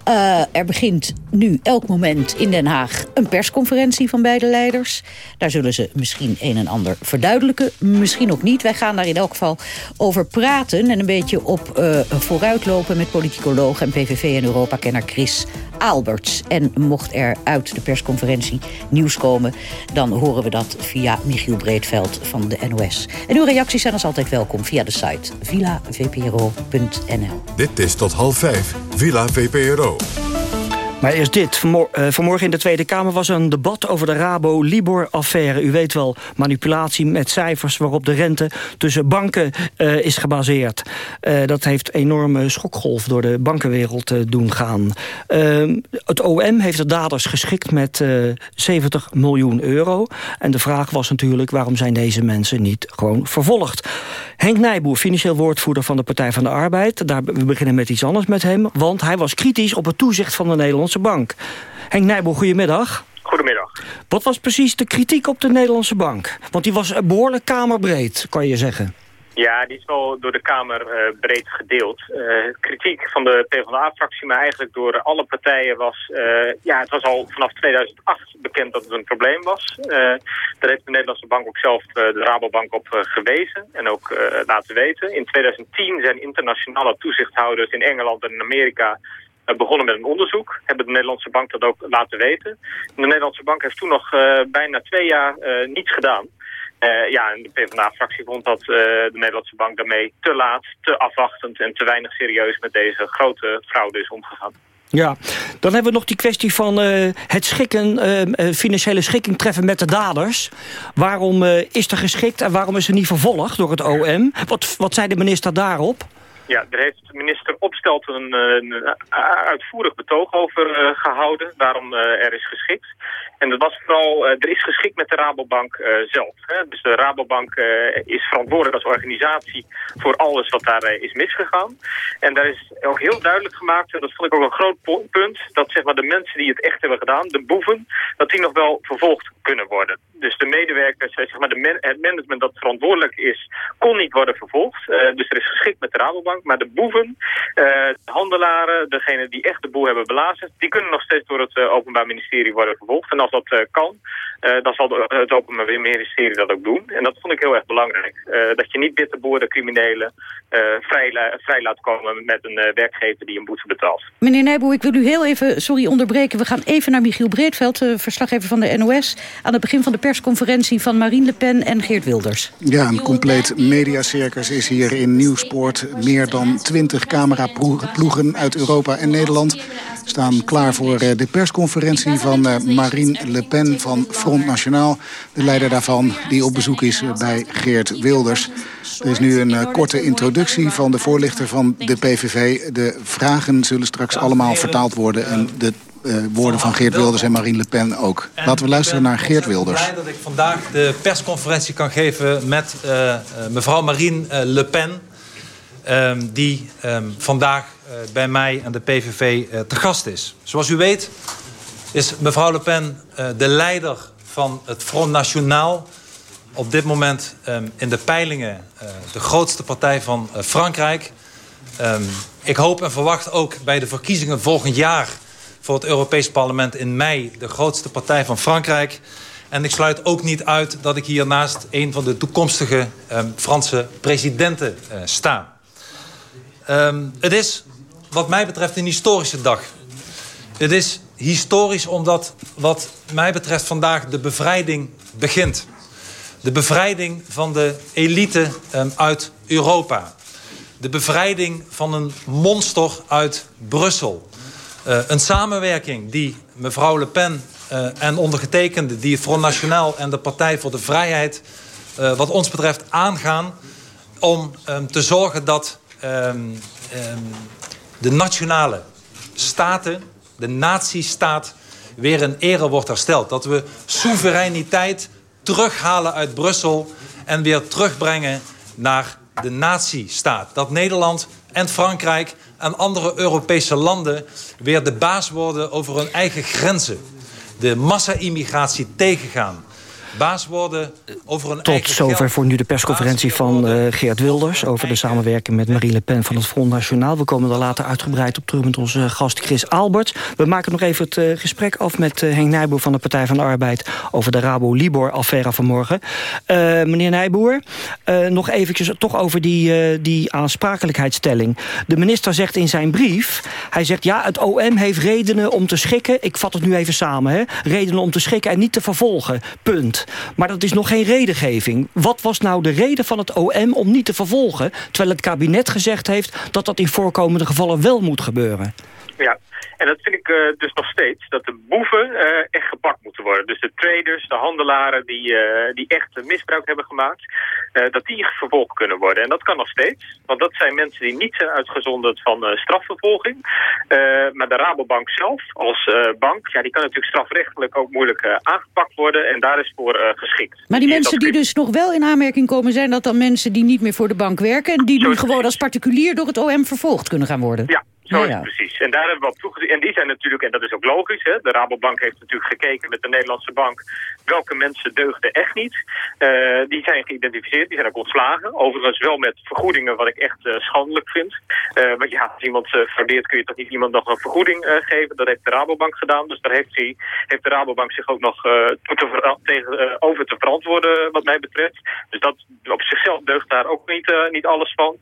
Uh, er begint nu elk moment in Den Haag een persconferentie van beide leiders. Daar zullen ze misschien een en ander verduidelijken, misschien ook niet. Wij gaan daar in elk geval over praten en een beetje op uh, vooruitlopen... met politicoloog en PVV- en Europa-kenner Chris Alberts. En mocht er uit de persconferentie nieuws komen... dan horen we dat via Michiel Breedveld van de NOS. En uw reacties zijn als altijd welkom via de site villavpro.nl. Dit is tot half vijf, Villa VPRO. show. Maar eerst dit. Uh, vanmorgen in de Tweede Kamer was een debat over de Rabo-Libor-affaire. U weet wel, manipulatie met cijfers waarop de rente tussen banken uh, is gebaseerd. Uh, dat heeft enorme schokgolf door de bankenwereld doen gaan. Ehm, het OM heeft de daders geschikt met 70 miljoen euro. En de vraag was natuurlijk, waarom zijn deze mensen niet gewoon vervolgd? Henk Nijboer, financieel woordvoerder van de Partij van de Arbeid. Daar, we beginnen met iets anders met hem. Want hij was kritisch op het toezicht van de Nederlandse Bank. Henk Nijboer, goedemiddag. Goedemiddag. Wat was precies de kritiek op de Nederlandse Bank? Want die was behoorlijk kamerbreed, kan je zeggen. Ja, die is wel door de Kamer uh, breed gedeeld. Uh, kritiek van de PvdA-fractie, maar eigenlijk door alle partijen was... Uh, ja, het was al vanaf 2008 bekend dat het een probleem was. daar heeft de Nederlandse bank ook zelf de Rabobank op gewezen en ook laten weten. In 2010 zijn internationale toezichthouders in Engeland en Amerika begonnen met een onderzoek. Hebben de Nederlandse bank dat ook laten weten. De Nederlandse bank heeft toen nog uh, bijna twee jaar uh, niets gedaan. Ja, en de PvdA-fractie vond dat de Nederlandse bank daarmee te laat, te afwachtend en te weinig serieus met deze grote fraude is omgegaan. Ja, dan hebben we nog die kwestie van het schikken, financiële schikking treffen met de daders. Waarom is er geschikt en waarom is er niet vervolgd door het OM? Wat, wat zei de minister daarop? Ja, daar heeft minister Opstelten een, een uitvoerig betoog over gehouden. Waarom er is geschikt. En dat was vooral, uh, er is geschikt met de Rabobank uh, zelf. Dus de Rabobank uh, is verantwoordelijk als organisatie voor alles wat daar is misgegaan. En daar is ook heel duidelijk gemaakt, dat vond ik ook een groot punt, dat zeg maar, de mensen die het echt hebben gedaan, de boeven, dat die nog wel vervolgd kunnen worden. Dus de medewerkers, zeg maar, de het management dat verantwoordelijk is, kon niet worden vervolgd. dus er is geschikt met de Rabobank. Maar de boeven, de handelaren, degenen die echt de boel hebben belazerd, die kunnen nog steeds door het Openbaar Ministerie worden vervolgd. En als dat uh, kan, uh, dan zal het Openbaar Ministerie dat ook doen. En dat vond ik heel erg belangrijk. Uh, dat je niet witte boeren criminelen vrij, vrij, laat komen met een werkgever die een boete betaalt. Meneer Nijboer, ik wil u heel even, sorry, onderbreken. We gaan even naar Michiel Breedveld, verslaggever van de NOS... aan het begin van de persconferentie van Marine Le Pen en Geert Wilders. Ja, een compleet mediacircus is hier in Nieuwsport. Meer dan twintig cameraploegen uit Europa en Nederland staan klaar voor de persconferentie van Marine Le Pen van Front Nationaal. De leider daarvan die op bezoek is bij Geert Wilders. Er is nu een uh, korte introductie van de voorlichter van de PVV. De vragen zullen straks allemaal vertaald worden. En de uh, woorden van Geert Wilders en Marine Le Pen ook. Laten we luisteren naar Geert Wilders. Ik ben blij dat ik vandaag de persconferentie kan geven met uh, mevrouw Marine Le Pen. Ehm, die um, vandaag bij mij en de PVV te gast is. Zoals u weet is mevrouw Le Pen uh, de leider van het Front National. Op dit moment um, in de peilingen uh, de grootste partij van uh, Frankrijk. Um, ik hoop en verwacht ook bij de verkiezingen volgend jaar... voor het Europees Parlement in mei de grootste partij van Frankrijk. En ik sluit ook niet uit dat ik hier naast een van de toekomstige um, Franse presidenten sta. het is wat mij betreft een historische dag. Het is historisch omdat wat mij betreft vandaag de bevrijding begint. De bevrijding van de elite um, uit Europa. De bevrijding van een monster uit Brussel. Uh, een samenwerking die mevrouw Le Pen uh, en ondergetekende... die Front National en de Partij voor de Vrijheid... Uh, wat ons betreft aangaan om um, te zorgen dat um, de nationale staten de nazistaat weer in ere wordt hersteld. Dat we soevereiniteit terughalen uit Brussel en weer terugbrengen naar de nazistaat. Dat Nederland en Frankrijk en andere Europese landen weer de baas worden over hun eigen grenzen. De massa-immigratie tegengaan baas worden over een Tot zover voor nu de persconferentie van uh, Geert Wilders... over de samenwerking met Marie Le Pen van het Front Nationaal. We komen er later uitgebreid op terug met onze gast Chris Albert. We maken nog even het uh, gesprek af met uh, Henk Nijboer van de Partij van de Arbeid... over de Rabo-Libor-affaire vanmorgen. meneer Nijboer, nog eventjes toch over die, die aansprakelijkheidsstelling. De minister zegt in zijn brief... hij zegt ja, het OM heeft redenen om te schikken... ik vat het nu even samen, hè, redenen om te schikken en niet te vervolgen, punt. Maar dat is nog geen redengeving. Wat was nou de reden van het OM om niet te vervolgen... terwijl het kabinet gezegd heeft dat dat in voorkomende gevallen wel moet gebeuren? Ja, en dat vind ik uh, dus nog steeds, dat de boeven uh, echt gepakt moeten worden. Dus de traders, de handelaren die, uh, die echt misbruik hebben gemaakt, dat die vervolgd kunnen worden. En dat kan nog steeds, want dat zijn mensen die niet zijn uitgezonderd van strafvervolging. maar de Rabobank zelf als bank, ja, die kan natuurlijk strafrechtelijk ook moeilijk aangepakt worden. En daar is voor geschikt. Maar die mensen die dus nog wel in aanmerking komen, zijn dat dan mensen die niet meer voor de bank werken... en die nu gewoon als particulier door het OM vervolgd kunnen gaan worden? Ja, zo precies. En daar hebben we op toegezien. En die zijn natuurlijk, en dat is ook logisch, hè, de Rabobank heeft natuurlijk gekeken met de Nederlandse bank welke mensen deugden echt niet. Uh, die zijn geïdentificeerd, die zijn ook ontslagen. Overigens wel met vergoedingen, wat ik echt uh, schandelijk vind. Uh, want ja, als iemand fraudeert kun je toch niet iemand nog een vergoeding geven. Dat heeft de Rabobank gedaan. Dus daar heeft, hij, heeft de Rabobank zich ook nog te tegen, over te verantwoorden wat mij betreft. Dus dat op zichzelf deugt daar ook niet, niet alles van.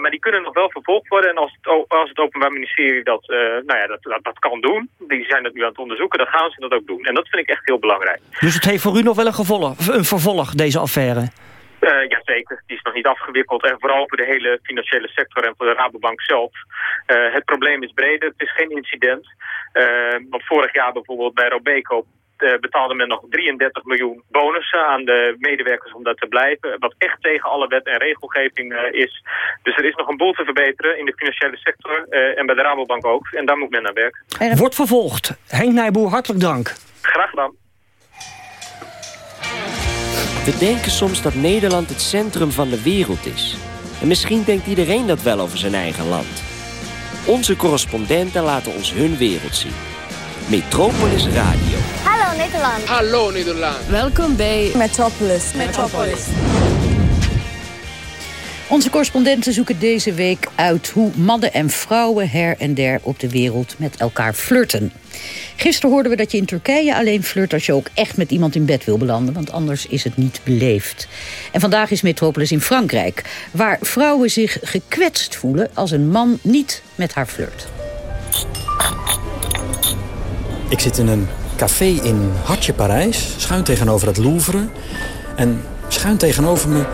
maar die kunnen nog wel vervolgd worden. En als het, als het Openbaar Ministerie dat, nou ja, dat, dat, dat, kan doen, die zijn het nu aan het onderzoeken, dan gaan ze dat ook doen. En dat vind ik echt heel belangrijk. Dus het heeft voor u nog wel een, gevolg, een vervolg, deze affaire? Uh, ja, zeker. Die is nog niet afgewikkeld. En vooral voor de hele financiële sector en voor de Rabobank zelf. Uh, het probleem is breder. Het is geen incident. Uh, want vorig jaar bijvoorbeeld bij Robeco betaalde men nog 33 miljoen bonussen aan de medewerkers om dat te blijven. Wat echt tegen alle wet en regelgeving uh, is. Dus er is nog een boel te verbeteren in de financiële sector uh, en bij de Rabobank ook. En daar moet men naar werken. Wordt vervolgd. Henk Nijboer, hartelijk dank. Graag gedaan. We denken soms dat Nederland het centrum van de wereld is. En misschien denkt iedereen dat wel over zijn eigen land. Onze correspondenten laten ons hun wereld zien. Metropolis Radio. Hallo Nederland. Hallo Nederland. Welkom bij Metropolis. Metropolis. Onze correspondenten zoeken deze week uit hoe mannen en vrouwen her en der op de wereld met elkaar flirten. Gisteren hoorden we dat je in Turkije alleen flirt als je ook echt met iemand in bed wil belanden, want anders is het niet beleefd. En vandaag is Metropolis in Frankrijk, waar vrouwen zich gekwetst voelen als een man niet met haar flirt. Ik zit in een café in Hartje, Parijs, schuin tegenover het Louvre. En schuin tegenover me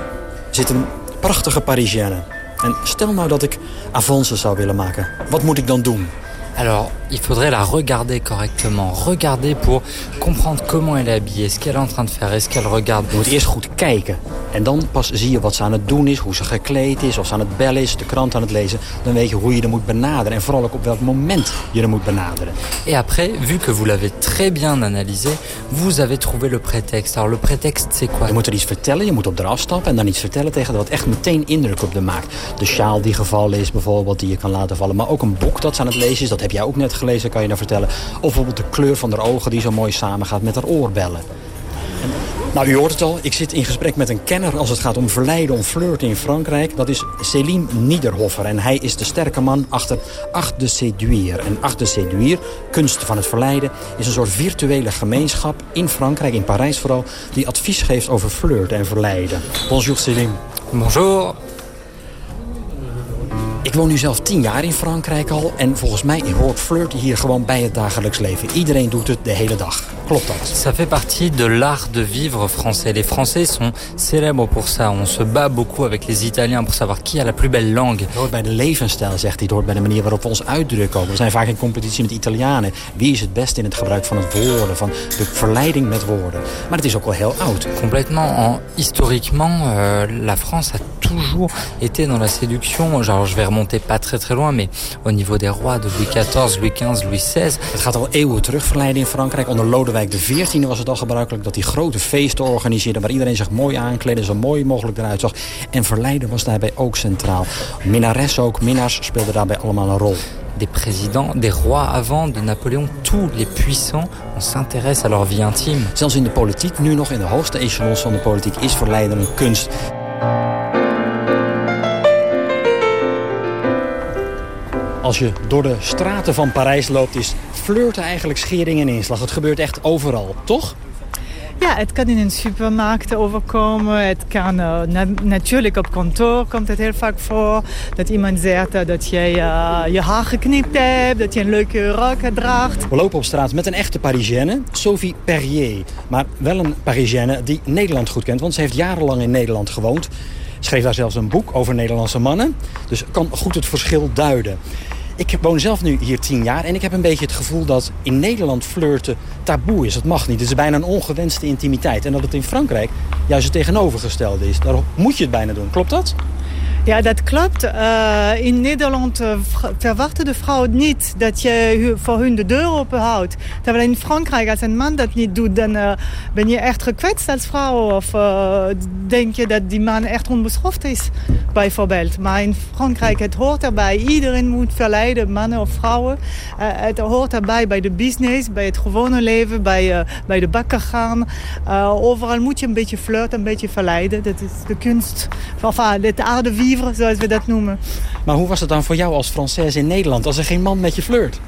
zit een prachtige Parisienne. En stel nou dat ik avances zou willen maken. Wat moet ik dan doen? Alors, il faudrait la regarder correctement. Regarder pour comprendre comment elle est habillée. Ce qu'elle est en train de faire. Est-ce qu'elle regarde... Je moet eerst goed kijken. En dan pas zie je wat ze aan het doen is, hoe ze gekleed is, of ze aan het bellen is, de krant aan het lezen. Dan weet je hoe je er moet benaderen. En vooral ook op welk moment je er moet benaderen. Et après, vu que vous l'avez très bien analysé, vous avez trouvé le prétexte. Alors, le prétexte, c'est quoi? Je moet er iets vertellen, je moet op eraf stappen en dan iets vertellen tegen dat wat echt meteen indruk op de maakt. De sjaal die gevallen is bijvoorbeeld, die je kan laten vallen. Maar ook een boek dat ze aan het lezen is, dat heb jij ook net gelezen, kan je dan vertellen. Of bijvoorbeeld de kleur van haar ogen die zo mooi samengaat met haar oorbellen. En, nou, u hoort het al, ik zit in gesprek met een kenner als het gaat om verleiden, om flirten in Frankrijk. Dat is Céline Niederhoffer en hij is de sterke man achter Art de Séduire. En Art de Séduire, kunst van het verleiden, is een soort virtuele gemeenschap in Frankrijk, in Parijs vooral, die advies geeft over flirten en verleiden. Bonjour Céline. Bonjour. Ik woon nu zelf tien jaar in Frankrijk al. En volgens mij hoort flirten hier gewoon bij het dagelijks leven. Iedereen doet het de hele dag. Klopt dat? Ça fait partie de l'art de vivre français. Les Français sont célèbres pour ça. On se bat beaucoup avec les Italiens pour savoir qui a la plus belle langue. Het hoort bij de levensstijl, zegt hij. Het hoort bij de manier waarop we ons uitdrukken. We zijn vaak in competitie met Italianen. Wie is het beste in het gebruik van het woorden, van de verleiding met woorden. Maar het is ook wel heel oud. Complètement. En, historiquement, euh, la France a toujours été dans la séduction. Genre, je vais remonter pas très très loin, mais au niveau des rois de Louis XIV, Louis XV, Louis XVI. Het gaat al eeuwen terug verleiden in Frankrijk. Onder Lodewijk XIV was het al gebruikelijk dat hij grote feesten organiseerde... waar iedereen zich mooi aankleedde, zo mooi mogelijk eruit zag. En verleiden was daarbij ook centraal. Minnares ook, minnaars speelden daarbij allemaal een rol. Des présidents, des rois avant, de Napoléon, tous les puissants, on s'intéresse à leur vie intime. Zelfs in de politiek, nu nog in de hoogste echelons van de politiek, is verleiden een kunst. Als je door de straten van Parijs loopt, is flirten eigenlijk schering en inslag. Het gebeurt echt overal, toch? Ja, het kan in een supermarkt overkomen. Het kan uh, na natuurlijk op kantoor komt het heel vaak voor. Dat iemand zegt uh, dat jij uh, je haar geknipt hebt, dat je een leuke rok draagt. We lopen op straat met een echte Parisienne, Sophie Perrier. Maar wel een Parisienne die Nederland goed kent, want ze heeft jarenlang in Nederland gewoond. Schreef daar zelfs een boek over Nederlandse mannen. Dus kan goed het verschil duiden. Ik woon zelf nu hier tien jaar en ik heb een beetje het gevoel dat in Nederland flirten taboe is. Het mag niet. Het is bijna een ongewenste intimiteit. En dat het in Frankrijk juist het tegenovergestelde is. Daar moet je het bijna doen. Klopt dat? Ja, dat klopt. Uh, in Nederland uh, verwachten de vrouw niet dat je voor hun de deur open houdt. Terwijl in Frankrijk, als een man dat niet doet, dan uh, ben je echt gekwetst als vrouw. Of denk je dat die man echt onbeschoft is, bijvoorbeeld. Maar in Frankrijk, het hoort erbij. Iedereen moet verleiden, mannen of vrouwen. het hoort erbij bij de business, bij het gewone leven, bij, bij de bakker gaan. overal moet je een beetje flirten, een beetje verleiden. Dat is de kunst, enfin, het aarde vivre, zoals we dat noemen. Maar hoe was het dan voor jou als Française in Nederland... als er geen man met je flirt?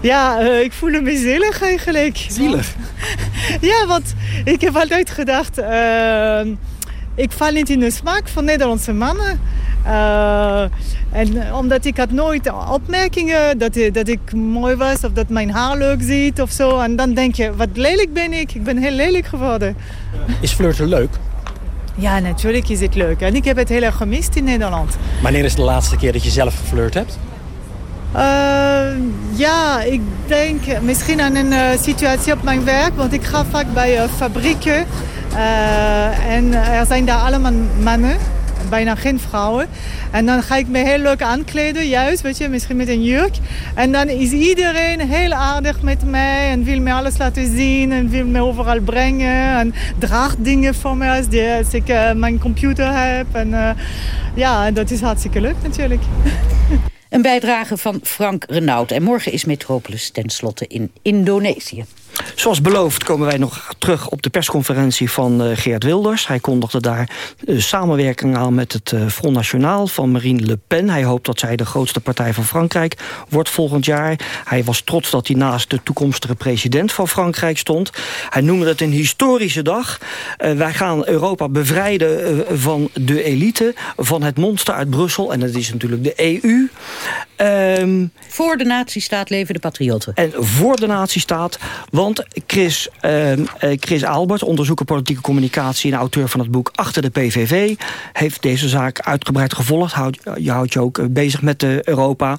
Ja, uh, ik voel me zielig eigenlijk. Zielig? ja, want ik heb altijd gedacht... Uh, ik val niet in de smaak van Nederlandse mannen. Uh, en omdat ik had nooit opmerkingen dat, dat ik mooi was... of dat mijn haar leuk ziet of zo. En dan denk je, wat lelijk ben ik. Ik ben heel lelijk geworden. Is flirten leuk? Ja, natuurlijk is het leuk. En ik heb het heel erg gemist in Nederland. Wanneer is de laatste keer dat je zelf geflirt hebt? Uh, ja, ik denk misschien aan een uh, situatie op mijn werk. Want ik ga vaak bij uh, fabrieken. en er zijn daar allemaal mannen. Bijna geen vrouwen. En dan ga ik me heel leuk aankleden, juist, weet je, misschien met een jurk. En dan is iedereen heel aardig met mij en wil me alles laten zien en wil me overal brengen. En draagt dingen voor mij als, die, als ik mijn computer heb. En ja, dat is hartstikke leuk natuurlijk. Een bijdrage van Frank Renaud. En morgen is Metropolis tenslotte in Indonesië. Zoals beloofd komen wij nog terug op de persconferentie van uh, Geert Wilders. Hij kondigde daar uh, samenwerking aan met het uh, Front National van Marine Le Pen. Hij hoopt dat zij de grootste partij van Frankrijk wordt volgend jaar. Hij was trots dat hij naast de toekomstige president van Frankrijk stond. Hij noemde het een historische dag. wij gaan Europa bevrijden van de elite, van het monster uit Brussel. En dat is natuurlijk de EU. Um, voor de nazistaat leven de patriotten. En voor de nazistaat, want Chris, uh, Chris Albert, onderzoeker politieke communicatie... en auteur van het boek Achter de PVV... heeft deze zaak uitgebreid gevolgd. Houd, je houdt je ook bezig met uh, Europa.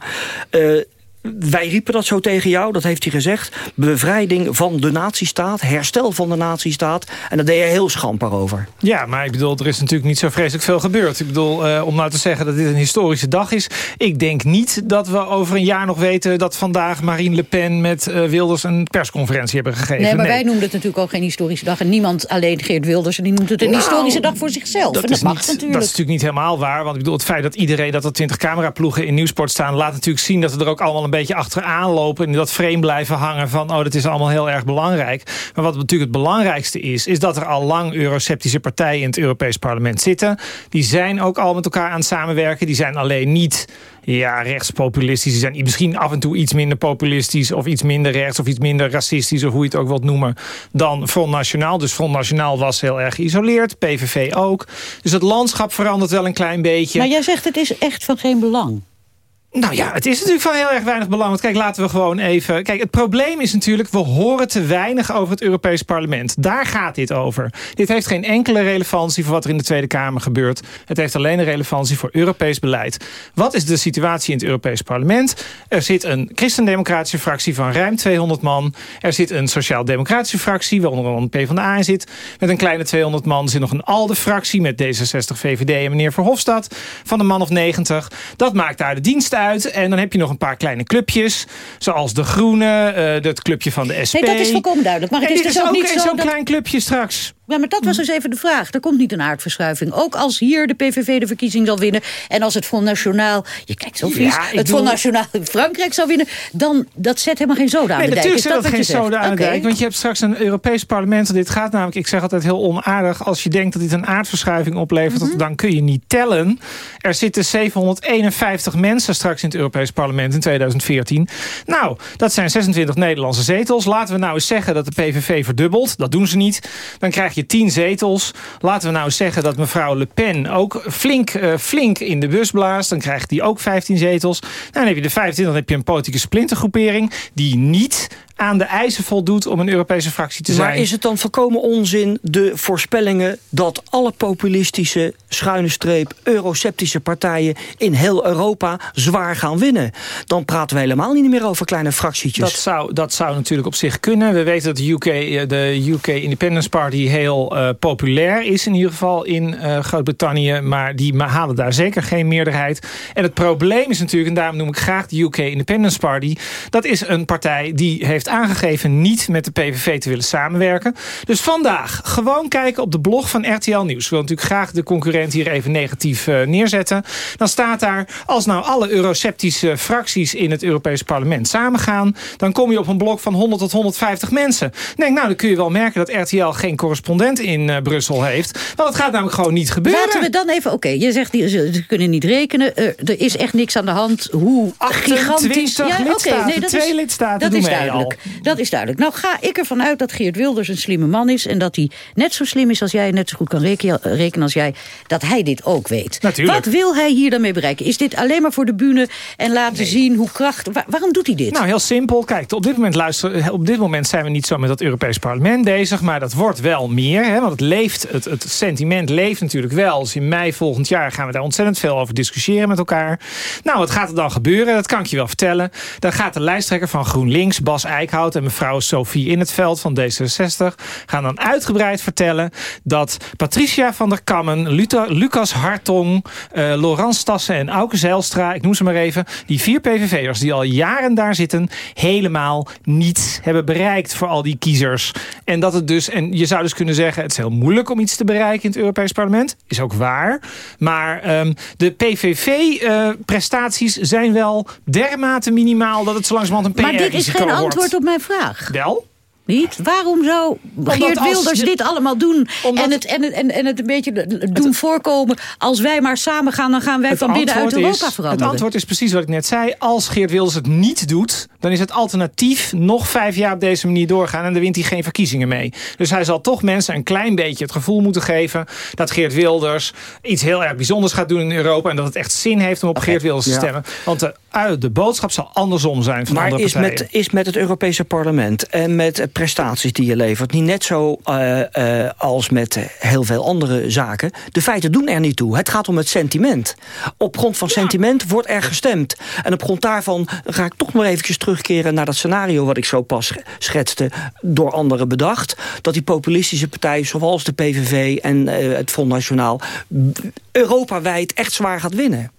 Wij riepen dat zo tegen jou, dat heeft hij gezegd. Bevrijding van de nazistaat, herstel van de nazistaat. En daar deed je heel schamper over. Ja, maar ik bedoel, er is natuurlijk niet zo vreselijk veel gebeurd. Ik bedoel, uh, om nou te zeggen dat dit een historische dag is... ik denk niet dat we over een jaar nog weten... dat vandaag Marine Le Pen met uh, Wilders een persconferentie hebben gegeven. Nee, maar nee. wij noemden het natuurlijk ook geen historische dag. En niemand, alleen Geert Wilders, en die noemt het een nou, historische dag voor zichzelf. Dat, en dat is mag niet, natuurlijk. Dat is natuurlijk niet helemaal waar. Want ik bedoel, het feit dat iedereen, dat er 20 cameraploegen in Nieuwsport staan... laat natuurlijk zien dat we er ook allemaal een beetje achteraan lopen... en dat frame blijven hangen van... oh, dat is allemaal heel erg belangrijk. Maar wat natuurlijk het belangrijkste is... is dat er al lang euroceptische partijen in het Europees parlement zitten. Die zijn ook al met elkaar aan het samenwerken. Die zijn alleen niet ja, rechtspopulistisch. Die zijn misschien af en toe iets minder populistisch... of iets minder rechts of iets minder racistisch... of hoe je het ook wilt noemen, dan Front Nationaal. Dus Front Nationaal was heel erg geïsoleerd. PVV ook. Dus het landschap verandert wel een klein beetje. Maar jij zegt het is echt van geen belang. Nou ja, het is natuurlijk van heel erg weinig belang. Want kijk, laten we gewoon even... Kijk, het probleem is natuurlijk... we horen te weinig over het Europees Parlement. Daar gaat dit over. Dit heeft geen enkele relevantie voor wat er in de Tweede Kamer gebeurt. Het heeft alleen een relevantie voor Europees beleid. Wat is de situatie in het Europees Parlement? Er zit een christendemocratische fractie van ruim 200 man. Er zit een sociaal-democratische fractie... waaronder een PvdA in zit, met een kleine 200 man. Er zit nog een ALDE-fractie met D66, VVD en meneer Verhofstadt... van een man of 90. Dat maakt daar de dienst uit. En dan heb je nog een paar kleine clubjes. Zoals de Groene, uh, het clubje van de SP. Nee, dat is volkomen duidelijk. Maar het is dus is ook ook niet zo zo'n dat... klein clubje straks. Ja, maar dat was dus even de vraag. Er komt niet een aardverschuiving. Ook als hier de PVV de verkiezing zal winnen... en als het Front Nationaal... je kijkt zo vies... Ja, het Front Nationaal in Frankrijk zal winnen... dan dat zet helemaal geen zoden aan Nee, de dijk. natuurlijk zit dat geen zoden aan de dijk. Want je hebt straks een Europees parlement. Dit gaat namelijk, ik zeg altijd heel onaardig... als je denkt dat dit een aardverschuiving oplevert... Mhm. dan kun je niet tellen. Er zitten 751 mensen straks in het Europees parlement in 2014. Nou, dat zijn 26 Nederlandse zetels. Laten we nou eens zeggen dat de PVV verdubbelt. Dat doen ze niet. Dan krijg je 10 zetels. Laten we nou zeggen dat mevrouw Le Pen ook flink, eh, flink in de bus blaast. Dan krijgt die ook 15 zetels. Nou, dan heb je de 25, dan heb je een politieke splintergroepering... die niet aan de eisen voldoet om een Europese fractie te zijn. Maar is het dan volkomen onzin, de voorspellingen... dat alle populistische, schuine streep, euroceptische partijen... in heel Europa zwaar gaan winnen? Dan praten we helemaal niet meer over kleine fractietjes. Dat zou, dat zou natuurlijk op zich kunnen. We weten dat de UK, eh, de UK Independence Party heel eh, populair is... in ieder geval in eh, Groot-Brittannië. Maar die halen daar zeker geen meerderheid. En het probleem is natuurlijk, en daarom noem ik graag de UK Independence Party... dat is een partij die heeft aangegeven niet met de PVV te willen samenwerken. Dus vandaag gewoon kijken op de blog van RTL Nieuws. Ik wil natuurlijk graag de concurrent hier even negatief eh, neerzetten. Dan staat daar, als nou alle euroceptische fracties in het Europees parlement samengaan... dan kom je op een blok van 100 tot 150 mensen. Denk, nou, dan kun je wel merken dat RTL geen correspondent in eh, Brussel heeft. Want het gaat namelijk gewoon niet gebeuren. Laten we dan even... Oké, je zegt die, ze, kunnen niet rekenen. Eh, er is echt niks aan de hand. Hoe gigantisch... 28 Ja, oké, lidstaten. nee, dat Twee is, lidstaten dat doen is duidelijk. Dat is duidelijk. Nou ga ik ervan uit dat Geert Wilders een slimme man is... en dat hij net zo slim is als jij, net zo goed kan rekenen als jij... dat hij dit ook weet. Natuurlijk. Wat wil hij hier dan mee bereiken? Is dit alleen maar voor de bühne en laten zien hoe krachtig... waarom doet hij dit? Nou, heel simpel. Kijk, op dit moment, luister, op dit moment zijn we niet zo met dat Europees parlement bezig... maar dat wordt wel meer, hè, want het leeft, het, het sentiment leeft natuurlijk wel. Dus in mei volgend jaar gaan we daar ontzettend veel over discussiëren met elkaar. Nou, wat gaat er dan gebeuren? Dat kan ik je wel vertellen. Dan gaat de lijsttrekker van GroenLinks, Bas Eickhout... en mevrouw Sophie In het Veld van D66... gaan dan uitgebreid vertellen dat Patricia van der Kammen... Lucas Hartong, uh, Laurent Stassen en Auke Zijlstra... ik noem ze maar even, die vier PVV'ers die al jaren daar zitten... helemaal niets hebben bereikt voor al die kiezers. En dat het dus, en je zou dus kunnen zeggen... het is heel moeilijk om iets te bereiken in het Europees Parlement. Is ook waar. Maar um, de PVV-prestaties uh, zijn wel dermate minimaal... dat het zo langzamerhand een PR-risico Maar dit is geen antwoord op mijn vraag. Wel? Niet? Waarom zou Geert Wilders dit allemaal doen en, het, en, het, en, en het een beetje doen voorkomen... als wij maar samen gaan, dan gaan wij van binnenuit Europa is, veranderen? Het antwoord is precies wat ik net zei. Als Geert Wilders het niet doet, dan is het alternatief... nog vijf jaar op deze manier doorgaan en dan wint hij geen verkiezingen mee. Dus hij zal toch mensen een klein beetje het gevoel moeten geven... dat Geert Wilders iets heel erg bijzonders gaat doen in Europa... en dat het echt zin heeft om op Geert Wilders te stemmen. Want de, de boodschap zal andersom zijn van maar andere is partijen. met, is met het Europese parlement en met prestaties die je levert... niet net zo uh, uh, als met heel veel andere zaken. De feiten doen er niet toe. Het gaat om het sentiment. Op grond van sentiment wordt er gestemd. En op grond daarvan ga ik toch nog eventjes terugkeren... naar dat scenario wat ik zo pas schetste... door anderen bedacht. Dat die populistische partijen zoals de PVV en uh, het Front Nationaal... Europa-wijd echt zwaar gaat winnen.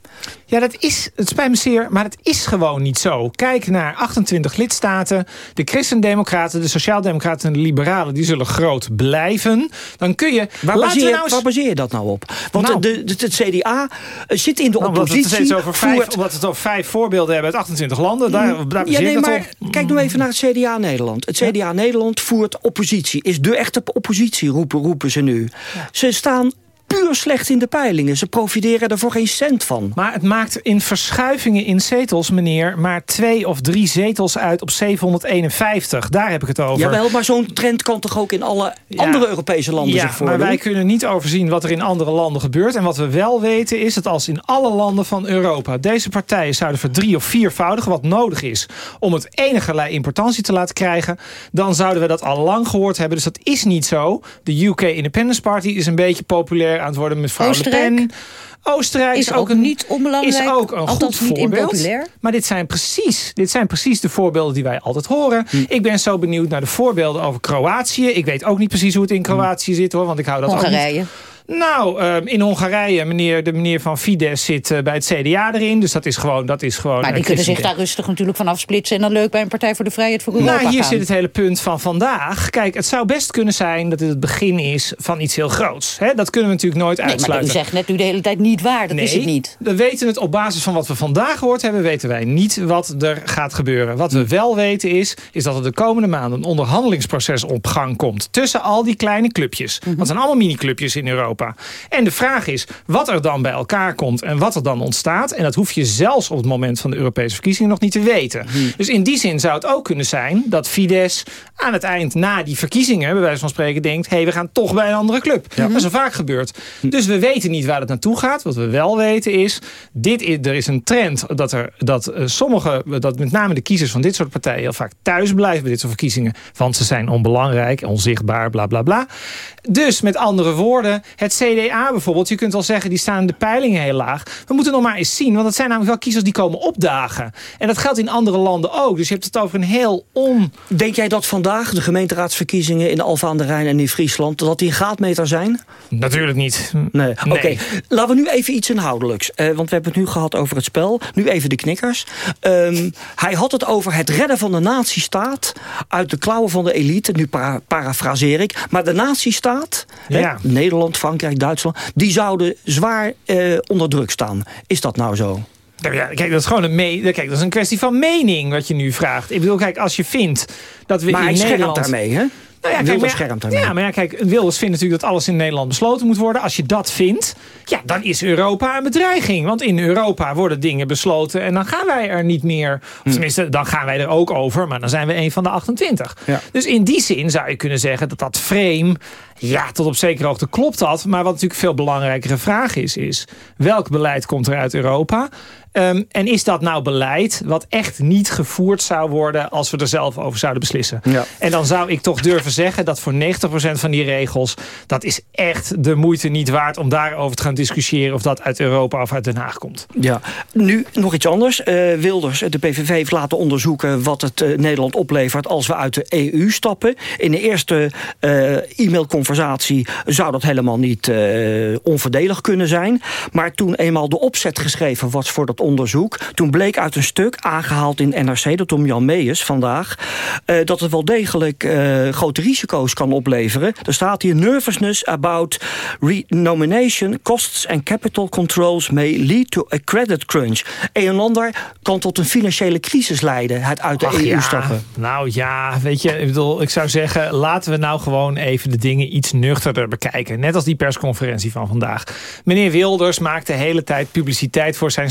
Ja, dat is, het spijt me zeer, maar het is gewoon niet zo. Kijk naar 28 lidstaten. De Christendemocraten, de Sociaaldemocraten en de Liberalen... die zullen groot blijven. Dan kun je... Waar, baseer, nou eens... waar baseer je dat nou op? Want nou, de, de, het CDA zit in de nou, oppositie... Omdat het, over vijf, voert... omdat het over vijf voorbeelden hebben uit 28 landen. Daar, daar ja, nee, maar op. kijk nou even naar het CDA Nederland. Het CDA? Nederland voert oppositie. Is de echte oppositie, roepen, roepen ze nu. Ja. Ze staan puur slecht in de peilingen. Ze profiteren er voor geen cent van. Maar het maakt in verschuivingen in zetels, meneer... maar twee of drie zetels uit op 751. Daar heb ik het over. Jawel, maar zo'n trend kan toch ook in alle ja. andere Europese landen ja, zich voordoen? maar wij kunnen niet overzien wat er in andere landen gebeurt. En wat we wel weten is dat als in alle landen van Europa... deze partijen zouden verdrie- of viervoudigen... wat nodig is om het enige importantie te laten krijgen... dan zouden we dat al lang gehoord hebben. Dus dat is niet zo. De UK Independence Party is een beetje populair aan het worden met mevrouw Oostenrijk? Le Pen. Oostenrijk is, is ook, een, niet onbelangrijk. Is ook een goed voorbeeld. Maar dit zijn, precies, dit zijn precies de voorbeelden die wij altijd horen. Hm. Ik ben zo benieuwd naar de voorbeelden over Kroatië. Ik weet ook niet precies hoe het in Kroatië zit hoor. Want ik hou dat Hongarije. ook niet. Nou, uh, in Hongarije, meneer, de meneer van Fidesz zit uh, bij het CDA erin. Dus dat is gewoon... Dat is gewoon maar die kunnen zich daar rustig natuurlijk van afsplitsen... en dan leuk bij een Partij voor de Vrijheid voor Europa Nou, hier gaan. zit het hele punt van vandaag. Kijk, het zou best kunnen zijn dat dit het begin is van iets heel groots. Dat kunnen we natuurlijk nooit nee, uitsluiten. Maar u zegt net nu de hele tijd niet waar. Dat nee, is het niet. we weten het op basis van wat we vandaag gehoord hebben... weten wij niet wat er gaat gebeuren. Wat we wel weten is, is dat er de komende maanden... een onderhandelingsproces op gang komt. Tussen al die kleine clubjes. Want het zijn allemaal mini-clubjes in Europa. En de vraag is wat er dan bij elkaar komt en wat er dan ontstaat. En dat hoef je zelfs op het moment van de Europese verkiezingen nog niet te weten. Hmm. Dus in die zin zou het ook kunnen zijn dat Fidesz aan het eind na die verkiezingen, bij wijze van spreken, denkt: hé, hey, we gaan toch bij een andere club. Ja. Dat is al vaak gebeurd. Dus we weten niet waar het naartoe gaat. Wat we wel weten is, dit is er is een trend dat er dat uh, sommige, dat met name de kiezers van dit soort partijen heel vaak thuis blijven bij dit soort verkiezingen. Want ze zijn onbelangrijk, onzichtbaar, bla bla bla. Dus met andere woorden, het CDA bijvoorbeeld, je kunt wel zeggen, die staan in de peilingen heel laag. We moeten nog maar eens zien, want dat zijn namelijk wel kiezers die komen opdagen. En dat geldt in andere landen ook. Dus je hebt het over een heel on... Denk jij dat vandaag de gemeenteraadsverkiezingen in Alphen aan de Rijn en in Friesland, dat die een graadmeter zijn? Natuurlijk niet. Nee, oké. Okay. Laten we nu even iets inhoudelijks. Uh, want we hebben het nu gehad over het spel. Nu even de knikkers. Um, hij had het over het redden van de nazistaat uit de klauwen van de elite. Nu para parafraseer ik. Maar de nazistaat, ja. hè, Nederland, Frankrijk, Duitsland... die zouden zwaar uh, onder druk staan. Is dat nou zo? Ja, kijk, dat is gewoon een, me kijk, dat is een kwestie van mening wat je nu vraagt. Ik bedoel, kijk, als je vindt dat we maar in Nederland... daarmee, hè? Nou ja, Wilders maar- schermt daarmee. Ja, maar ja, kijk, Wilders vindt natuurlijk dat alles in Nederland besloten moet worden. Als je dat vindt, ja, dan is Europa een bedreiging. Want in Europa worden dingen besloten en dan gaan wij er niet meer. Hm. Of tenminste, dan gaan wij er ook over, maar dan zijn we een van de 28. Ja. Dus in die zin zou je kunnen zeggen dat dat frame... Ja, tot op zekere hoogte klopt dat. Maar wat natuurlijk veel belangrijkere vraag is... is welk beleid komt er uit Europa? Ehm, en is dat nou beleid wat echt niet gevoerd zou worden... als we er zelf over zouden beslissen? Ja. En dan zou ik toch durven zeggen dat voor 90% van die regels... dat is echt de moeite niet waard om daarover te gaan discussiëren... of dat uit Europa of uit Den Haag komt. Ja, nu nog iets anders. Eh, Wilders, de PVV, heeft laten onderzoeken wat het eh, Nederland oplevert als we uit de EU stappen. In de eerste eh, e-mailconversatie zou dat helemaal niet onverdelig kunnen zijn. Maar toen eenmaal de opzet geschreven was voor dat onderzoek... toen bleek uit een stuk aangehaald in NRC, door Tom Jan Meijers vandaag... eh, dat het wel degelijk eh, grote risico's kan opleveren. Er staat hier nervousness about renomination costs and capital controls may lead to a credit crunch. Een en ander kan tot een financiële crisis leiden, het uit de Ach EU ja, stappen. Nou ja, weet je, ik, bedoel, ik zou zeggen... laten we nou gewoon even de dingen iets nuchterder bekijken. Net als die persconferentie van vandaag. Meneer Wilders maakt de hele tijd publiciteit voor zijn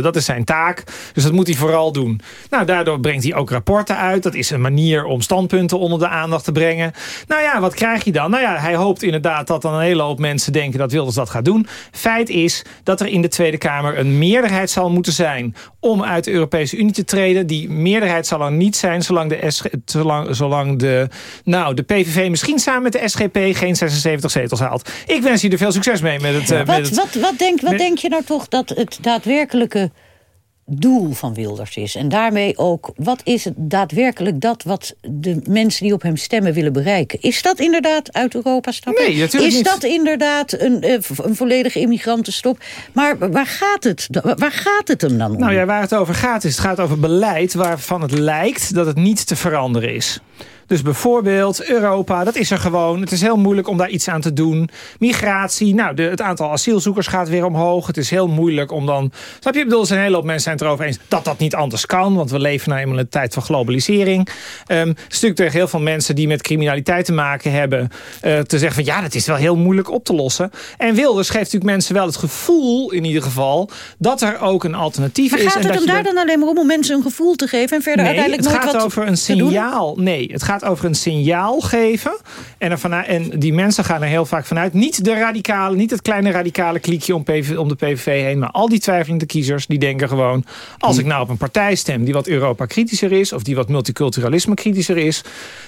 Dat is zijn taak, dus dat moet hij vooral doen. Nou, daardoor brengt hij ook rapporten uit. Dat is een manier om standpunten onder de aandacht te brengen. Nou ja, wat krijg je dan? Nou ja, hij hoopt inderdaad dat dan een hele hoop mensen denken... dat Wilders dat gaat doen. Feit is dat er in de Tweede Kamer een meerderheid zal moeten zijn... om uit de Europese Unie te treden. Die meerderheid zal er niet zijn zolang de, SG zolang, zolang de, nou, de PVV misschien samen met de SGP... geen 76 zetels haalt. Ik wens je er veel succes mee met het... met Wat, het wat, wat, denk, wat met- denk je nou toch dat het daadwerkelijke doel van Wilders is? En daarmee ook, wat is het daadwerkelijk dat wat de mensen die op hem stemmen willen bereiken? Is dat inderdaad uit Europa stappen? Nee, natuurlijk Is niet. dat inderdaad een, eh, een volledige immigrantenstop? Maar waar gaat het, waar gaat het hem dan om? Nou ja, waar het over gaat is, het gaat over beleid waarvan het lijkt dat het niet te veranderen is. Dus bijvoorbeeld Europa, dat is er gewoon. Het is heel moeilijk om daar iets aan te doen. Migratie, nou, de, het aantal asielzoekers gaat weer omhoog. Het is heel moeilijk om dan... Snap je? Ik bedoel, er zijn een hele hoop mensen zijn het erover eens... dat dat niet anders kan, want we leven nou eenmaal in een tijd van globalisering. Ehm natuurlijk tegen heel veel mensen die met criminaliteit te maken hebben... eh, te zeggen van ja, dat is wel heel moeilijk op te lossen. En Wilders geeft natuurlijk mensen wel het gevoel, in ieder geval... dat er ook een alternatief maar is. gaat en het dat hem daar dan alleen maar om om mensen een gevoel te geven... en verder Nee, uiteindelijk het gaat wat over een signaal. Nee, het gaat over een signaal geven. En, er en die mensen gaan er heel vaak vanuit. Niet de radicale, niet het kleine radicale kliekje om, PV, om de PVV heen. Maar al die twijfelende kiezers die denken gewoon... als ik nou op een partij stem die wat Europa kritischer is... of die wat multiculturalisme kritischer is...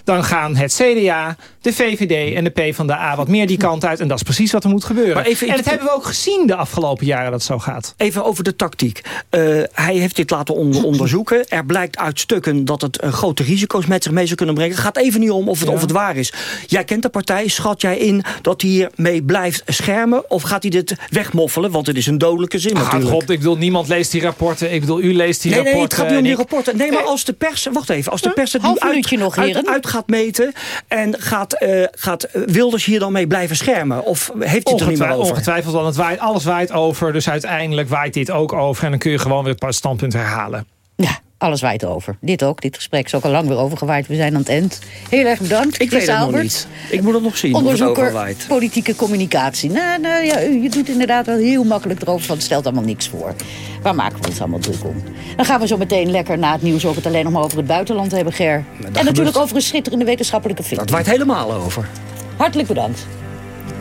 dan gaan het CDA, de VVD en de PvdA wat meer die kant uit. En dat is precies wat er moet gebeuren. Maar even- en dat hebben we ook gezien de afgelopen jaren dat het zo gaat. Even over de tactiek. Eh, hij heeft dit laten onder- onderzoeken. Er blijkt uit stukken dat het eh, grote risico's met zich mee zou kunnen brengen. Het gaat even niet om of het, of het waar is. Jij kent de partij. Schat jij in dat hij hiermee blijft schermen? Of gaat hij dit wegmoffelen? Want het is een dodelijke zin Ah, natuurlijk. God, ik bedoel, niemand leest die rapporten. Ik bedoel, u leest die Nee, nee, rapporten. het gaat niet om die ik- rapporten. Nee, maar als de pers... Wacht even. Als de pers het nu uit, nog, uit, heren. uit gaat meten... en gaat, eh, gaat Wilders hier dan mee blijven schermen? Of heeft hij het er niet meer Ongetwijfeld, over? ongetwijfeld, want het waait, alles waait over. Dus uiteindelijk waait dit ook over. En dan kun je gewoon weer het standpunt herhalen. Ja, alles waait over. Dit ook. Dit gesprek is ook al lang weer overgewaaid. We zijn aan het eind. Heel erg bedankt. Ik weet het nog niet. Ik moet het nog zien het Onderzoeker politieke communicatie. Nou, nou ja, je doet inderdaad wel heel makkelijk erover, want het stelt allemaal niks voor. Waar maken we ons allemaal druk om? Dan gaan we zo meteen lekker na het nieuws ook het alleen nog maar over het buitenland hebben, Ger. En natuurlijk over een schitterende wetenschappelijke film. Dat waait helemaal over. Hartelijk bedankt.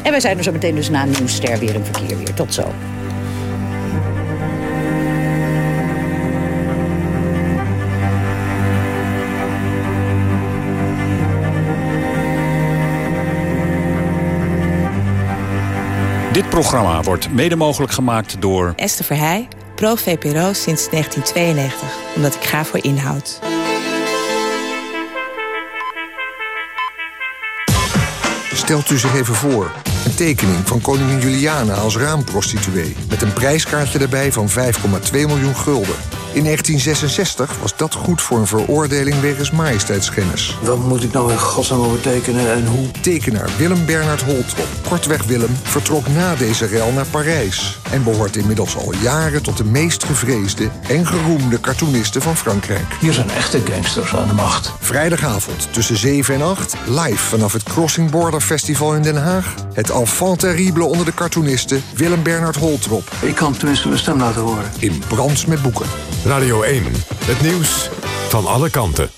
En wij zijn er zo meteen dus na Nieuwster weer in verkeer weer. Tot zo. Dit programma wordt mede mogelijk gemaakt door... Esther Verheij, pro-VPRO sinds 1992, omdat ik ga voor inhoud. Stelt u zich even voor. Een tekening van koningin Juliana als raamprostituee... met een prijskaartje erbij van 5,2 miljoen gulden. In 1966 was dat goed voor een veroordeling wegens majesteitsschennis. Wat moet ik nou in godsnaam over tekenen en hoe? Tekenaar Willem Bernard Holtrop Kortweg Willem vertrok na deze rel naar Parijs... en behoort inmiddels al jaren tot de meest gevreesde en geroemde cartoonisten van Frankrijk. Hier zijn echte gangsters aan de macht. Vrijdagavond tussen 7 en 8, live vanaf het Crossing Border Festival in Den Haag... het enfant terrible onder de cartoonisten Willem Bernard Holtrop. Ik kan tenminste mijn stem laten horen. In Brands met Boeken. Radio 1, het nieuws van alle kanten.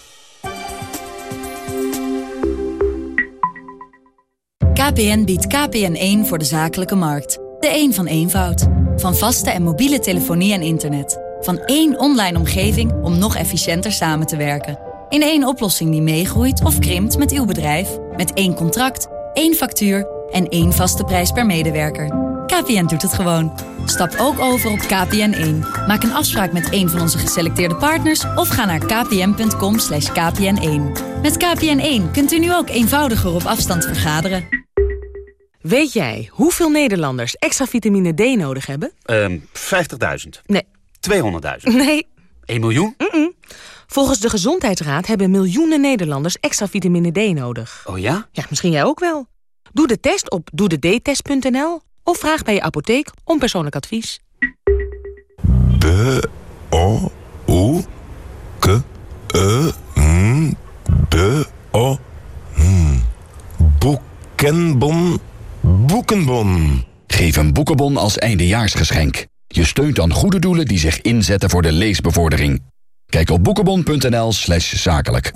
KPN biedt KPN1 voor de zakelijke markt. De een van eenvoud. Van vaste en mobiele telefonie en internet. Van één online omgeving om nog efficiënter samen te werken. In één oplossing die meegroeit of krimpt met uw bedrijf. Met één contract, één factuur en één vaste prijs per medewerker. KPN doet het gewoon. Stap ook over op KPN1. Maak een afspraak met een van onze geselecteerde partners... of ga naar kpn.com kpn1. Met KPN1 kunt u nu ook eenvoudiger op afstand vergaderen. Weet jij hoeveel Nederlanders extra vitamine D nodig hebben? Ehm 50.000. Nee. 200.000. Nee. 1 miljoen? Mm-mm. Volgens de Gezondheidsraad hebben miljoenen Nederlanders extra vitamine D nodig. Oh ja? Ja, misschien jij ook wel. Doe de test op doedetest.nl of vraag bij je apotheek om persoonlijk advies. B, O, U, K, E, N, B, O, N. Boekenbon, boekenbon. Geef een boekenbon als eindejaarsgeschenk. Je steunt dan goede doelen die zich inzetten voor de leesbevordering. Kijk op boekenbon.nl slash zakelijk.